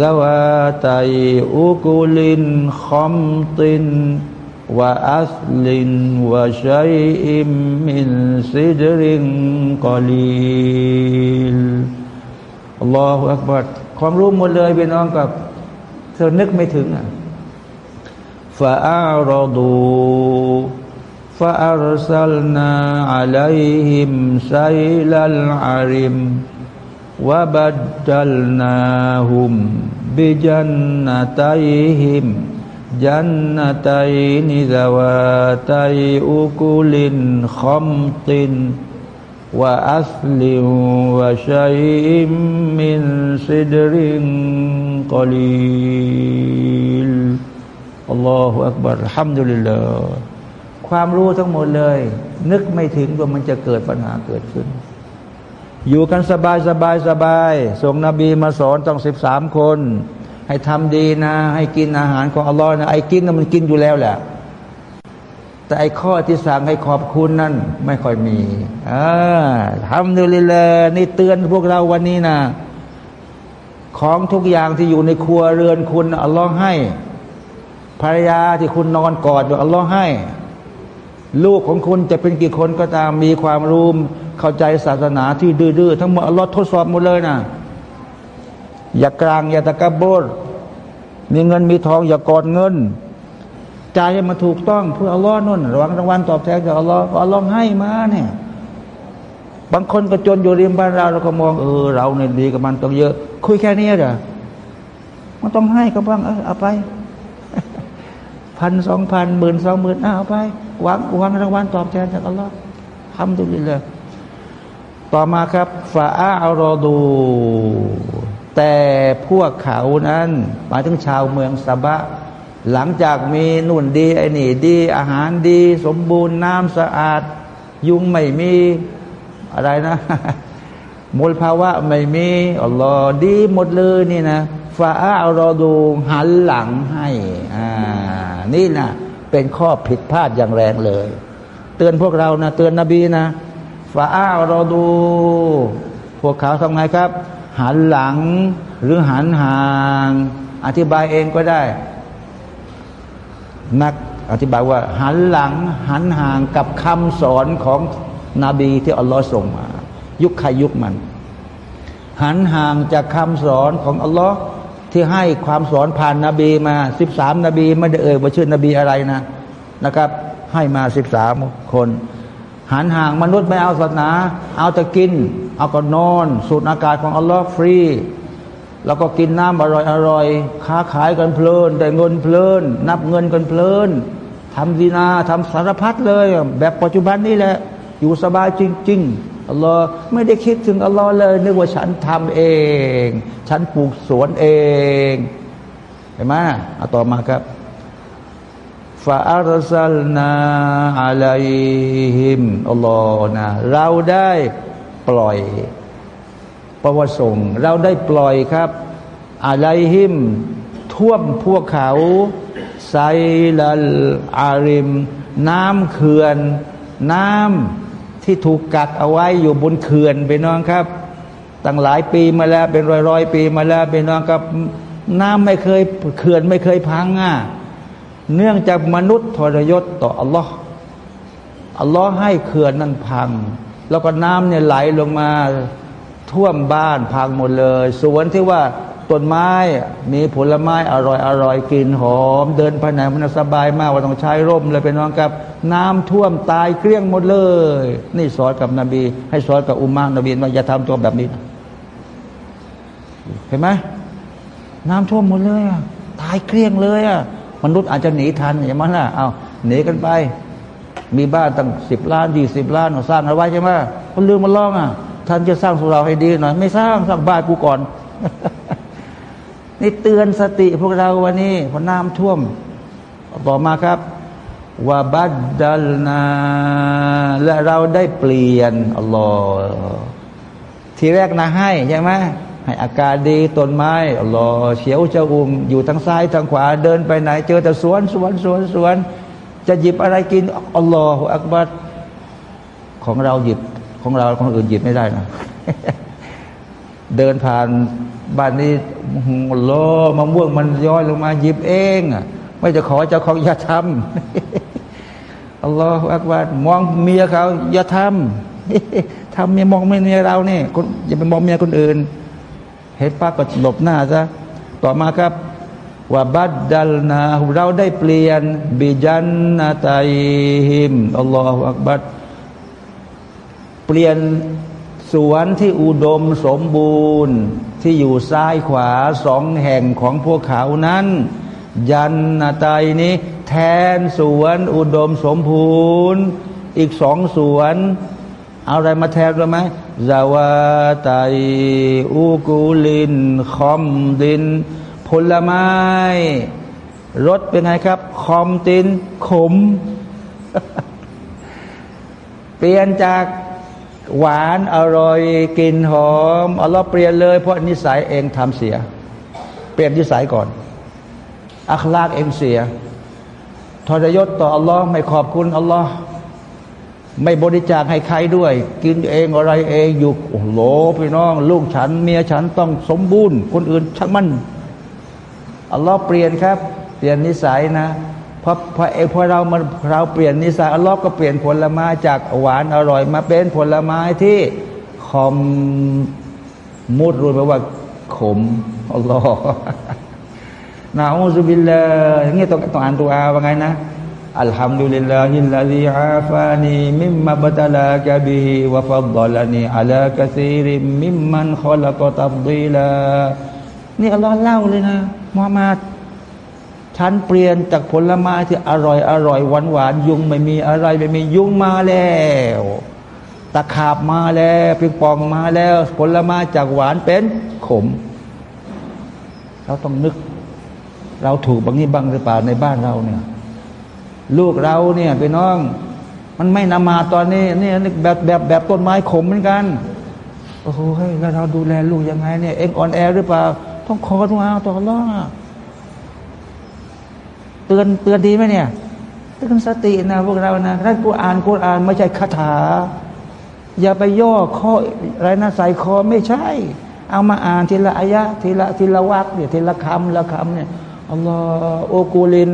Speaker 2: ซาวาตัยอุกุลินคอมตินวะอัสลินวะชัยอิมินซิดริงกอลีอัลลอฮฺอักบัดความรู้หมดเลยพี่น้องกับ เธอนึกไม่ถึงอะฟาอารดูฟาอารซัลนาอัลัยฮิมไซลัลอาริม วะบัดจัลนาหุมบิจันนาตัยหิมยันนาตัยนิจาวาตัยอุกุลินขมตินวะอัสลิมวะชัยมินซิดริงกลิลอัลลอฮฺอักบารฮัมดุลิลลาความรู้ทั้งหมดเลย นึกไม่ถึงว่ามันจะเกิดปัญหาเกิดขึ้น อยู่กันสบายสบายสบายส่งนบีมาสอนต้องสิบสามคน ให้ทำดีนะ ให้กินอาหารของอัลลอฮ์นะไอ้กินนะมันกินอยู่แล้วแหละแต่ไอ้ข้อที่สั่งให้ขอบคุณนั่นไม่ค่อยมีอ่าทำดูเลยเลยนี่เตือนพวกเราวันนี้นะของทุกอย่างที่อยู่ในครัวเรือนคุณอัลลอฮ์ให้ ภรรยาที่คุณนอนกอดอัลลอฮ์ให้ ลูกของคุณจะเป็นกี่คนก็ตามมีความรู้ เข้าใจศาสนาที่ดื้อๆทั้งหมดอัลลอฮ์ทดสอบหมดเลยนะอย่ากลางอย่าตะกบดมีเงินมีทองอย่ากอดเงินจ่ายให้มันถูกต้องเพื่ออัลลอฮ์นั่นระวังรางวัลตอบแทนจากอัลลอฮ์อัลลอฮ์ให้มาเนี่ยบางคนก็จนอยู่ริมบ้านเราเราก็มองเออเราเนี่ยดีกับมันต้องเยอะ คุยแค่นี้เหรอมันต้องให้ก็บ้างเออเอาไปพันสองพันหมื่นสองหมื่นเอาไปวางวางรางวัลตอบแทนจากอัลลอฮ์ทำดุลิเลย ต่อมาครับฟาอาอรอดู แต่พวกเขานั้นหมายถึงชาวเมืองซาบะ หลังจากมีนุ่นดีไอ้นี่ดี อาหารดี สมบูรณ์น้ำสะอาด ยุงไม่มีอะไรนะมลภาวะไม่มีอัลลอฮ์ดีหมดเลยนี่นะฟาอาอรอดูหันหลังให้อ่านี่นะเป็นข้อผิดพลาดอย่างแรงเลย เตือนพวกเรานะเตือนนบีนะ ฟาอารอดู พวกเขาทำไงครับ หันหลังหรือหันห่าง อธิบายเองก็ได้ นักอธิบายว่า หันหลังหันห่างกับคำสอนของนบีที่อัลลอฮ์ส่งมา ยุคใครยุคมัน หันห่างจากคำสอนของอัลลอฮ์ที่ให้ความสอนผ่านนาบีมาสิบสามนบี ไม่ได้เอ่ยว่าชื่อนบีอะไรนะนะครับ ให้มาสิบสามคน หันห่างมนุษย์ไม่เอาศาสนา เอาแต่กิน เอาก็นอน สูดอากาศของอัลลอฮ์ฟรี แล้วก็กินน้ำอร่อยอร่อยค้าขายกันเพลินได้เงินเพลิน นับเงินกันเพลินทำดีนาทำสารพัดเลย แบบปัจจุบันนี่แหละ อยู่สบายจริง ๆอัลลอฮ์ไม่ได้คิดถึงอัลลอฮ์เลย นึกว่าฉันทำเอง ฉันปลูกสวนเองเห็นไหมเอาต่อมาครับ ฟาอัลซัลนาอะลัยฮิมอัลลอฮ์นะเราได้ปล่อยประวัส่ง เราได้ปล่อยครับอะลัยฮิม ท่วมพวกเขาไซลัลอาริม น้ำเขื่อน น้ำที่ถูกกักเอาไว้อยู่บนเขื่อนไปน้องครับ ตั้งหลายปีมาแล้วเป็นร้อยร้อยปีมาแล้วไปน้องครับ น้ำไม่เคยเขื่อนไม่เคยพังอะ เนื่องจากมนุษย์ทรยศต่ออัลลอฮ์อัลลอฮ์ให้เขื่อนนั้นพัง แล้วก็น้ำเนี่ยไหลลงมาท่วมบ้านพังหมดเลย สวนที่ว่าต้นไม้มีผลไม้อร่อยอร่อยกินหอม เดินไปไหนมันสบายมากว่าต้องใช้ร่มเลยเป็นน้องกับ น้ำท่วมตายเกลี้ยงหมดเลย นี่สอนกับนบี ให้สอนกับอุมานบีว่าอย่าทำตัวแบบนี้ เห็นไหมน้ำท่วมหมดเลยอะตายเกลี้ยงเลยอะ มนุษย์อาจจะหนีทันอย่างนั้นล่ะเอาหนีกันไป มีบ้านตั้งสิบล้านยี่สิบล้านสร้างเอาไว้ใช่ไหมคนลืมมันร้องอะท่านจะสร้างสุราให้ดีหน่อยไม่สร้างสร้างบ้านกูก่อน นี่เตือนสติพวกเราวันนี้พอน้ำท่วม ต่อมาครับว่าบัดดัลนาและเราได้เปลี่ยนอัลลอฮ์ทีแรกนะให้ใช่ไหม ให้อากาศดีต้นไม้อัลลอเฉียวจะอุ่มอยู่ทางซ้ายทางขวาเดินไปไหน เจอแต่สวนสวนสวนสวน จะหยิบอะไรกินอัลลอฮฺอักบัดของเราหยิบของเราของอื่นหยิบไม่ได้นะเดินผ่านบ้านนี้อัลลอฮ์มะม่วงมันย้อยลงมาหยิบเองไม่จะขอเจ้าของอย่าทำอัลลอฮฺอักบัดมองเมียเขาอย่าทำทำเมียมองไม่เมียเราเนี่ยอย่าไปมองเมียคนอื่น เห็นป้าก็หลบหน้าซะต่อมาครับว่าบัดดัลนาเราได้เปลี่ยนบิจันนาตฮิมอัลลอฮฺอักบัดเปลี่ยนสวนที่อุดมสมบูรณ์ที่อยู่ซ้ายขวาสองแห่งของพวกเขานั้น ยันนาตายนี้ แทนสวนอุดมสมบูรณ์ อีกสองสวน เอาอะไรมาแทนรู้ไหมซาวาไตอูกูลินคอมดิน ผลไม้รสเป็นไงครับ คอมติน ขม เปลี่ยนจากหวานอร่อยกลิ่นหอมอัลลอฮ์เปลี่ยนเลย เพราะนิสัยเองทำเสีย เปลี่ยนนิสัยก่อน อัคลากเองเสียทรยศต่ออัลลอฮ์ไม่ขอบคุณอัลลอฮ์ ไม่บริจาคให้ใครด้วย กินเองอะไรเองอยู่โอ้โหพี่น้อง ลูกฉันเมียฉันต้องสมบูรณ์ คนอื่นช่างมันอัลลอฮ์เปลี่ยนครับ เปลี่ยนนิสัยนะพอพอเอพอเรามันเราเปลี่ยนนิสัยอัลลอฮ์ก็เปลี่ยนผลไม้จากหวานอร่อย มาเป็นผลไม้ที่خمطรู้ไหมว่าขมอัลลอฮ์نعوذ باللهอย่างนี้ต้องต้องอ่านดุอาว่าไงนะ الحمد لله الذي عافاني مما ابتلاك به وفضلني على كثير ممن خلق تفضيلاนี่อัลลอฮ์เล่าเลยนะมุฮัมมัดฉันเปลี่ยนจากผลไม้ที่อร่อยอร่อยหวานหวานยุงไม่มีอะไรไม่มียุงมาแล้วตะขาบมาแล้วปิงปองมาแล้ว ผลไม้จากหวานเป็นขม เราต้องนึก เราถูกบางนี้บ้างหรือเปล่าในบ้านเราเนี่ย ลูกเราเนี่ยไปน้อง มันไม่นมาตอนนี้นี่แบบแบบแบบต้นไม้ขมเหมือนกันโอ้โหเฮ้ยแล้วเราดูแลลูกยังไงเนี่ยเอ็งอ่อนแอหรือเปล่า ต้องขอทุอาต่อร้อดเตือนเตือนดีไหมเนี่ยเตือนสตินะพวกเรานะท่านกูอ่านกูอ่านไม่ใช่คาถา อย่าไปย่อข้อไรนะใส่คอไม่ใช่ เอามาอ่านทีละอายะทีละทีละวักเนี่ยทีละคำละคำเนี่ยอัลลอฮ์โอกูลิน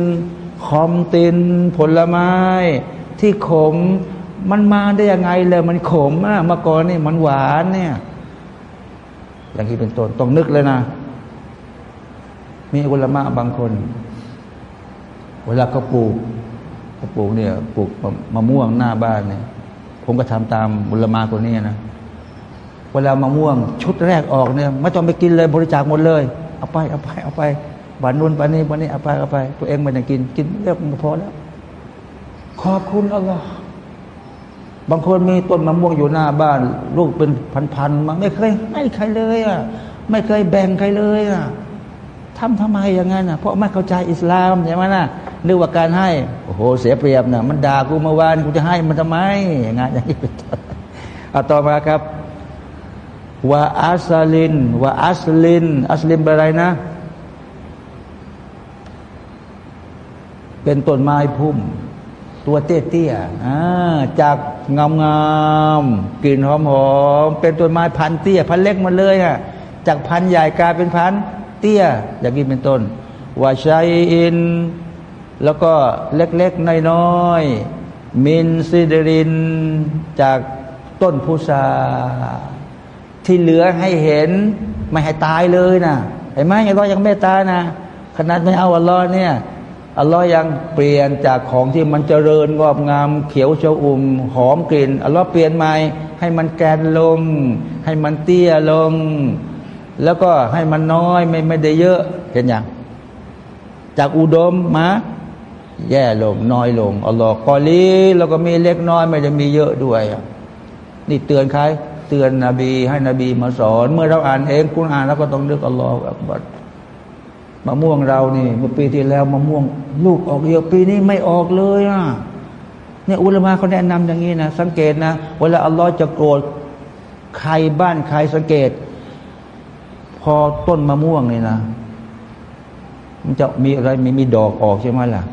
Speaker 2: คอมตินผลไม้ ที่ขมมันมาได้ยังไงเลยมันขมอะมื่อก่อนนี่มันหวานเนี่ย อย่างที่เป็นต้นต้องนึกเลยนะ มีอุลมะบางคน เวลาเขาปลูกเขาปลูกเนี่ยปลูกมะม่วงหน้าบ้านเนี่ย ผมก็ทำตามบุรมาคนนี้นะเวลามะม่วง ชุดแรกออกเนี่ยไม่ต้องไปกินเลยบริจาคหมดเลย เอาไปเอาไปเอาไป บานนู้นบานนี้บานนี้เอาไปเอาไป ตัวเองม่ต้องกิน กินเรียกมันพอแล้วขอบคุณอัลลอฮ์บางคนมีต้นมะม่วงอยู่หน้าบ้าน ลูกเป็นพันๆมาไม่เคยให้ใครเลยอะไม่เคยแบ่งใครเลยอะทำทำไมอย่างนั้นอะเพราะไม่เข้าใจอิสลามใช่ไหมนะนึกว่าการให้โอ้โหเสียเปรียบนะมันด่ากูเมื่อวานกูจะให้มันทำไมอย่างนั้นอย่างนี้เป็นต้นเอาต่อมาครับว่าอัสลินว่าอัสลินอัสลินเป็นอะไรนะ เป็นต้นไม้พุ่ม ตัวเตี้ยๆจากงามงามกลิ่นหอมหอมเป็นต้นไม้พันเตี้ย พันเล็กมาเลยอะจากพันใหญ่กลายเป็นพันเตี้ย อย่างนี้เป็นต้นว่าชัยอิน แล้วก็เล็กๆน้อยๆมินซิดริน จากต้นพุทราที่เหลือให้เห็นไม่ให้ตายเลยนะเห็นไหมอัลลอฮ์ยังไม่ตายนะขนาดไม่เอาอัลลอฮ์เนี่ย อัลลอฮ์ยังเปลี่ยนจากของที่มันเจริญงอกงาม เขียวชอุ่มหอมกลิ่นอัลลอฮ์เปลี่ยนใหม่ให้มันแกนลง ให้มันเตี้ยลง แล้วก็ให้มันน้อยไม่ไม่ได้เยอะเห็นอย่างจากอุดมมาแย่ลงน้อยลงอัลลอฮ์กอลีแล้วก็มีเล็กน้อยไม่ได้มีเยอะด้วยนี่เตือนใครเตือนนบีให้นบีมาสอน เมื่อเราอ่านเองคุณอ่านแล้วก็ต้องนึกอัลลอฮ์อักบัด มะม่วงเรานี่เมื่อปีที่แล้วมะม่วง ลูกออกเยอะปีนี้ไม่ออกเลยอะเนี่ยอุลมะเขาแนะนำอย่างนี้นะสังเกตนะเวลาอัลลอฮ์จะโกรธใครบ้านใครสังเกต พอต้นมะม่วงนี่นะ มันจะมีอะไรไม่มีดอกออกใช่ไหมล่ะ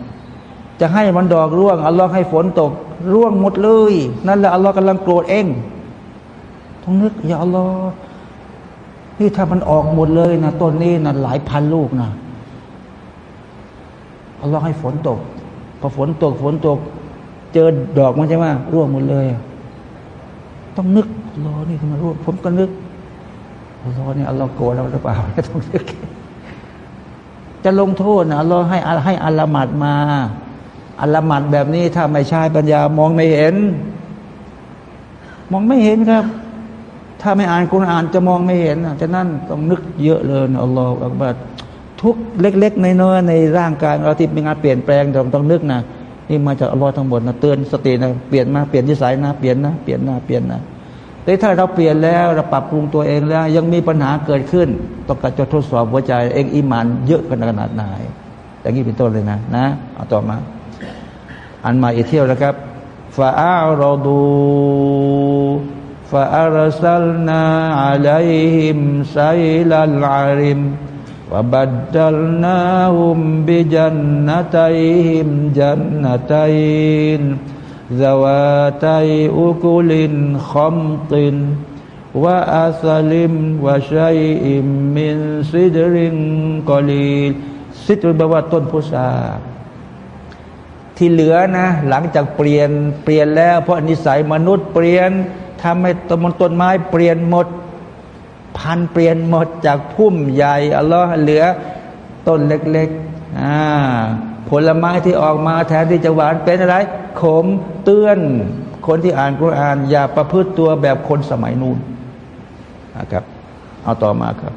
Speaker 2: จะให้มันดอกร่วงอัลลอฮ์ให้ฝนตก ร่วงหมดเลย นั่นแหละอัลลอฮ์กำลังโกรธเองต้องนึกอย่าอัลลอฮ์ นี่ถ้ามันออกหมดเลยนะต้นนี้นะหลายพันลูกนะอัลลอฮ์ให้ฝนตก พอฝนตกฝนตก เจอดอกมันใช่ไหมร่วงหมดเลย ต้องนึกอัลลอนี่ทำไมร่วงผมก็นึกอัลลอฮ์นี่อัลลอฮ์โกรธเราหรือเปล่าต้องนึกจะลงโทษนะอัลลอฮ์ให้ให้อัลลมัดมา อัลมัดแบบนี้ถ้าไม่ใช่ปัญญามองไม่เห็น มองไม่เห็นครับ ถ้าไม่อ่านกุณอ่านจะมองไม่เห็นฉะนั้นต้องนึกเยอะเลยอัลลอฮฺอักบัดทุกเล็ก ๆ ในน้อยในร่างกายเราที่มีงานเปลี่ยนแปลงต้องต้องนึกนะนี่มาจากอัลลอฮฺทั้งหมดนะเตือนสตินะเปลี่ยนมาเปลี่ยนนิสัยนะเปลี่ยนนะเปลี่ยนนะเปลี่ยนนะแต่ถ้าเราเปลี่ยนแล้วเราปรับปรุงตัวเองแล้ว ยังมีปัญหาเกิดขึ้นต้องการจะทดสอบหัวใจเองอิมานเยอะขนาดไหนอย่างนี้เป็นต้นเลยนะนะเอาต่อมา อันมาอีกเที่ยวนะครับฟาอารดูฟาอาราอัลัยฮิมไซลัลอาริมวบัด ดัลนาฮุมบิจันนตัยฮิมจันนตัยน ذواتي أكل خمط وأثل وشيء من سدر قليل ซิตรุแปลว่าต้นพุทราที่เหลือนะ หลังจากเปลี่ยนเปลี่ยนแล้ว เพราะนิสัยมนุษย์เปลี่ยน ทำให้ต้นต้นไม้เปลี่ยนหมด พันเปลี่ยนหมดจากพุ่มใหญ่อัลลอฮ์เหลือต้นเล็กๆอ่าผลไม้ที่ออกมาแทนที่จะหวานเป็นอะไร ขมเตือน คนที่อ่านกุรอาน อย่าประพฤติตัวแบบคนสมัยนู้นนะครับ เอาต่อมาครับ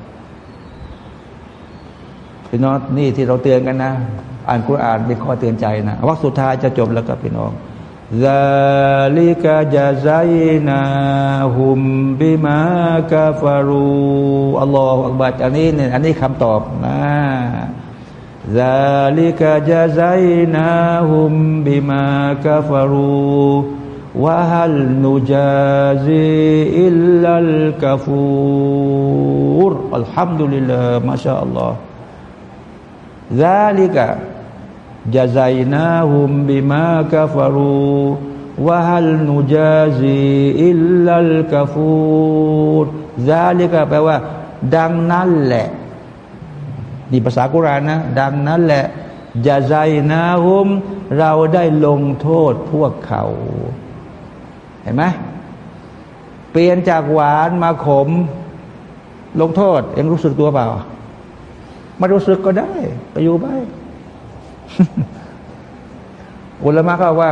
Speaker 2: พี่น้องนี่ที่เราเตือนกันนะ อ่านกุรอานเป็นข้อเตือนใจนะวักสุดท้ายจะจบแล้วครับพี่น้อง ซาลิกะจาไซนาฮุมบิมากาฟารูอัลลอฮฺอักบัดอันนี้เนี่ยอันนี้คำตอบนะซาลิกะ ยาใจนาหุมบิมากาฟารูวะฮัลนูจาซีอิลลัลกาฟูดซาลิกะแปลว่า ดังนั้นแหละนี่ภาษากุรานะ ดังนั้นแหละยาใจนาหุม เราได้ลงโทษพวกเขา เห็นไหมเปลี่ยนจากหวานมาขม ลงโทษ เอ็งรู้สึกตัวเปล่ามารู้สึกก็ได้ ไปอยู่ไป อุลมะก็ว่า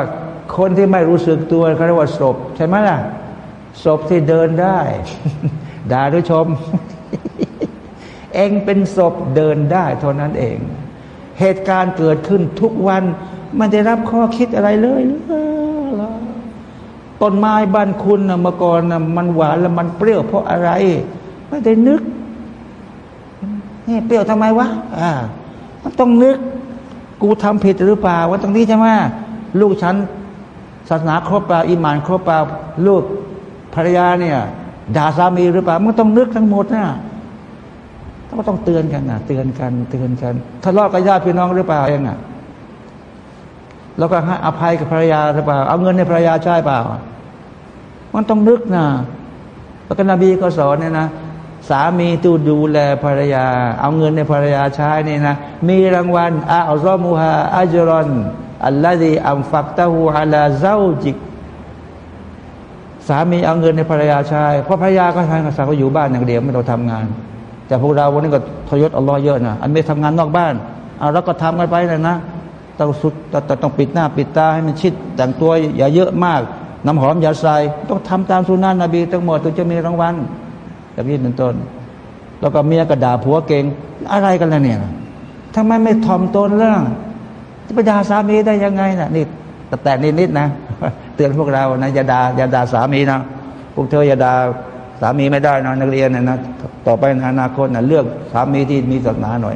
Speaker 2: คนที่ไม่รู้สึกตัวเขาเรียกว่าศพใช่ไหมล่ะศพที่เดินได้ ด่าด้วยชม เองเป็นศพเดินได้เท่านั้นเอง เหตุการณ์เกิดขึ้นทุกวัน มันได้รับข้อคิดอะไรเลยต้นไม้บ้านคุณนะเมื่อก่อนนะมันหวานแล้วมันเปรี้ยวเพราะอะไร ไม่ได้นึกนี่เปรี้ยวทำไมวะอ่ามันต้องนึก กูทำผิดหรือเปล่าว่าตรงนี้ใช่ไหมลูกฉันศาสนาครบเปล่าอิมานครบเปล่าลูกภรรยาเนี่ยด่าสามีหรือเปล่ามันต้องนึกทั้งหมดนะก็ต้องเตือนกันนะเตือนกันเตือนกันทะเลาะกับญาติพี่น้องหรือเปล่าเองอะแล้วก็ให้อภัยกับภรรยาหรือเปล่า เอาเงินในภรรยาใช่เปล่า มันต้องนึกนะแล้วก็นบีก็สอนเนี่ยนะ สามีตูดูแลภรรยา เอาเงินในภรรยาใช้นี่นะ มีรางวัลอาอัลอมูฮาอัจรอนอัลลอฮีอัมฟักตะฮูอัลาเจ้าจิก สามีเอาเงินในภรรยาใช้เพราะภรรยาก็ทำงานสาวอยู่บ้านอย่างเดียวไม่ต้องทำงาน แต่พวกเราวันนี้ก็ทยศอัลลอฮ์เยอะนะอันไม่ทำงานนอกบ้านเอาแล้วก็ทำกันไปเลยนะต้องสุดต้องปิดหน้าปิดตาให้มันชิดแต่งตัวอย่าเยอะมาก น้ำหอมอย่าใส่ต้องทำตามสุนันะนบีทั้งหมดถึงจะมีรางวัล แบบนี้เป็นต้น แล้วก็เมียก็ด่าผัวเก่งอะไรกันล่ะเนี่ยทำไมไม่ถ่อมตนเรื่องจะไปด่าสามีได้ยังไงนะนี่แต่แต่นิดๆนะ เตือนพวกเรานะอย่าด่าอย่าด่าสามีนะพวกเธออย่าด่าสามีไม่ได้นะนักเรียนนะนะต่อไปในอนาคตนะเลือกสามีที่มีศาสนาหน่อย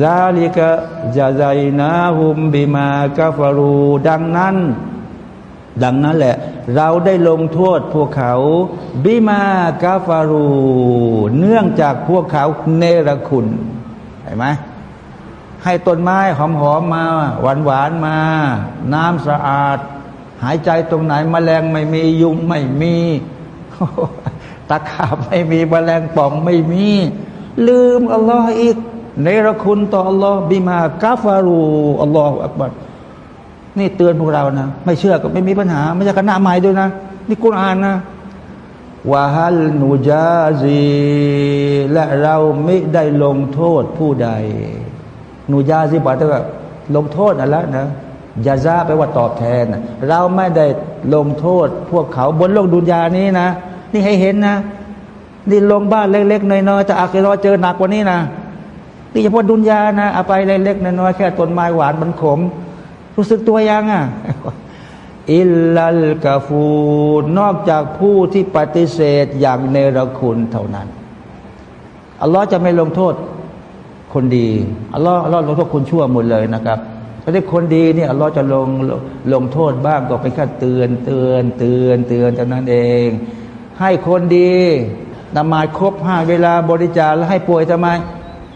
Speaker 2: ซาลิกะจาไซนาฮุมบิมากาฟารู ดังนั้น ดังนั้นแหละ เราได้ลงโทษพวกเขา บิมากาฟารู เนื่องจากพวกเขาเนรคุณเห็นไหมให้ต้นไม้หอมๆมา หวานๆมา น้ำสะอาด หายใจตรงไหนมแมลงไม่มียุงไม่มีตะขาบไม่มีมแมลงป่องไม่มี ลืมอัลลอฮ์อีกเนรคุณต่ออัลลอฮ์บิมากาฟารูอัลลอฮ์อักบัร นี่เตือนพวกเรานะ ไม่เชื่อก็ไม่มีปัญหา ไม่ใช่คณะใหม่ด้วยนะ นี่กุรอานนะวาฮัลนูจาซีและเราไม่ได้ลงโทษผู้ใด นูจาซีบอกว่าลงโทษอะไรนะยาซาแปว่าตอบแทน เราไม่ได้ลงโทษ พวกเขาบนโลกดุนยานี้นะ นี่ให้เห็นนะ นี่ลงบ้านเล็กๆน้อยๆแต่อาคิรอเจอหนักกว่านี้นะนี่เฉพาะดุนยานะเอาไปเล็กๆน้อยๆแค่ต้นไม้หวานมันขม รู้สึกตัวยังอะอิลลัลกาฟูนอกจากผู้ที่ปฏิเสธอย่างเนรคุณเท่านั้น อัลลอฮ์จะไม่ลงโทษคนดี อัลลอฮ์อัลลอฮ์ลงโทษคนชั่วหมดเลยนะครับถ้าได้คนดีเนี่ยอัลลอฮ์จะลงลงโทษบ้างก็เป็นแค่เตือนเตือนเตือนเตือนเท่านั้นเอง ให้คนดีนมาซครบห้าเวลาบริจาคแล้วให้ป่วยทำไม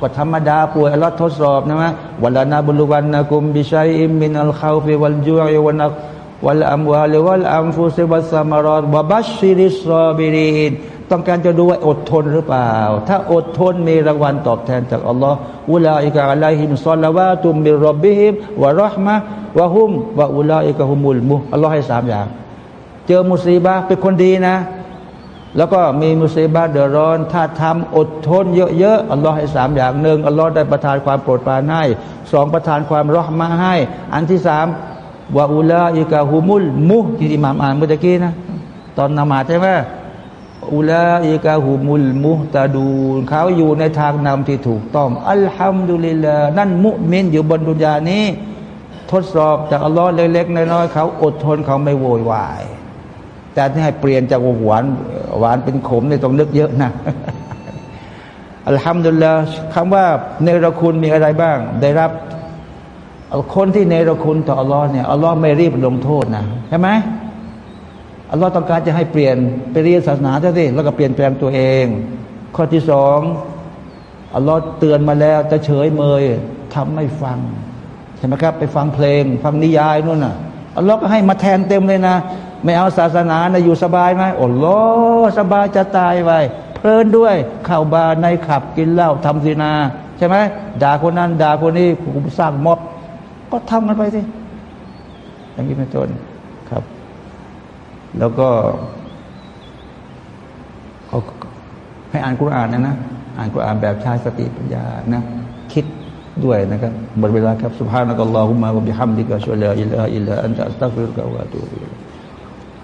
Speaker 2: ก็ธรรมดาป่วยอัลลอฮ์ทดสอบนะมะولنبلونكم بشيء من الخوف والجوع ونقص من الأموال والأنفس والثمرات وبشر الصابرينต้องการจะดูว่าอดทนหรือเปล่า ถ้าอดทนมีรางวัลตอบแทนจากอัลลอฮ์أولئك عليهم صلوات من ربهمวะรห์มะวะฮุมวะอุลาอิกะฮุมุลมุอัลลอฮ์ให้สามอย่าง เจอมุสีบะเป็นคนดีนะ แล้วก็มีมุสีบะห์เดือดร้อน ถ้าทำอดทนเยอะๆอัลลอฮ์ให้สามอย่างหนึ่งอัลลอฮ์ได้ประทานความโปรดปรานให้สองประทานความรหมะให้ อันที่สามวะอุลาอิกะฮุมุลมุที่อิหม่ามอ่านเมื่อกี้นะ ตอนนมาดใช่ไหมอุลาอิกะฮุมุลมุตาดูนเขาอยู่ในทางนำที่ถูกต้อง อัลฮัมดุลิลลาห์นั่นมุมินอยู่บนดุนยานี้ ทดสอบจากอัลลอฮ์เล็กๆน้อยๆเขาอดทนเขาไม่โวยวาย แต่ที่ให้เปลี่ยนจากหวานหวานเป็นขมในยต้องนึกเยอะนะอัลฮัมดุลิลลาห์คำว่าเนรคุณมีอะไรบ้าง ได้รับคนที่เนรคุณต่ออัลลอฮ์เนี่ยอัลลอฮ์ไม่รีบลงโทษนะใช่ไหมอัลลอฮ์ต้องการจะให้เปลี่ยนไปเรียนศาสนาเท่าสิแล้วก็เปลี่ยนแปลงตัวเอง ข้อที่สองอัลลอฮ์เตือนมาแล้วจะเฉยเมยทำไม่ฟังใช่ไหมครับ ไปฟังเพลง ฟังนิยายนู่นน่ะอัลลอฮ์ก็ให้มาแทนเต็มเลยนะ ไม่เอาศาสนานะอยู่สบายไหมโอ้โหสบายจะตายไปเพลินด้วยเข้าบาร์ในขับกินเหล้าทำซีนา ใช่ไหมด่าคนนั้นด่าคนนี้ผมสร้างม็อบ ก็ทำกันไปสิอย่างนี้เป็นต้นครับ แล้วก็เขาให้อ่านกุรอานนะนะ อ่านกุรอานแบบใช้สติปัญญานะ คิดด้วยนะครับหมดเวลาครับ سبحانك اللهم وبحمدك أشهد أن لا إله إلا أنت أستغفرك وأتوب إليك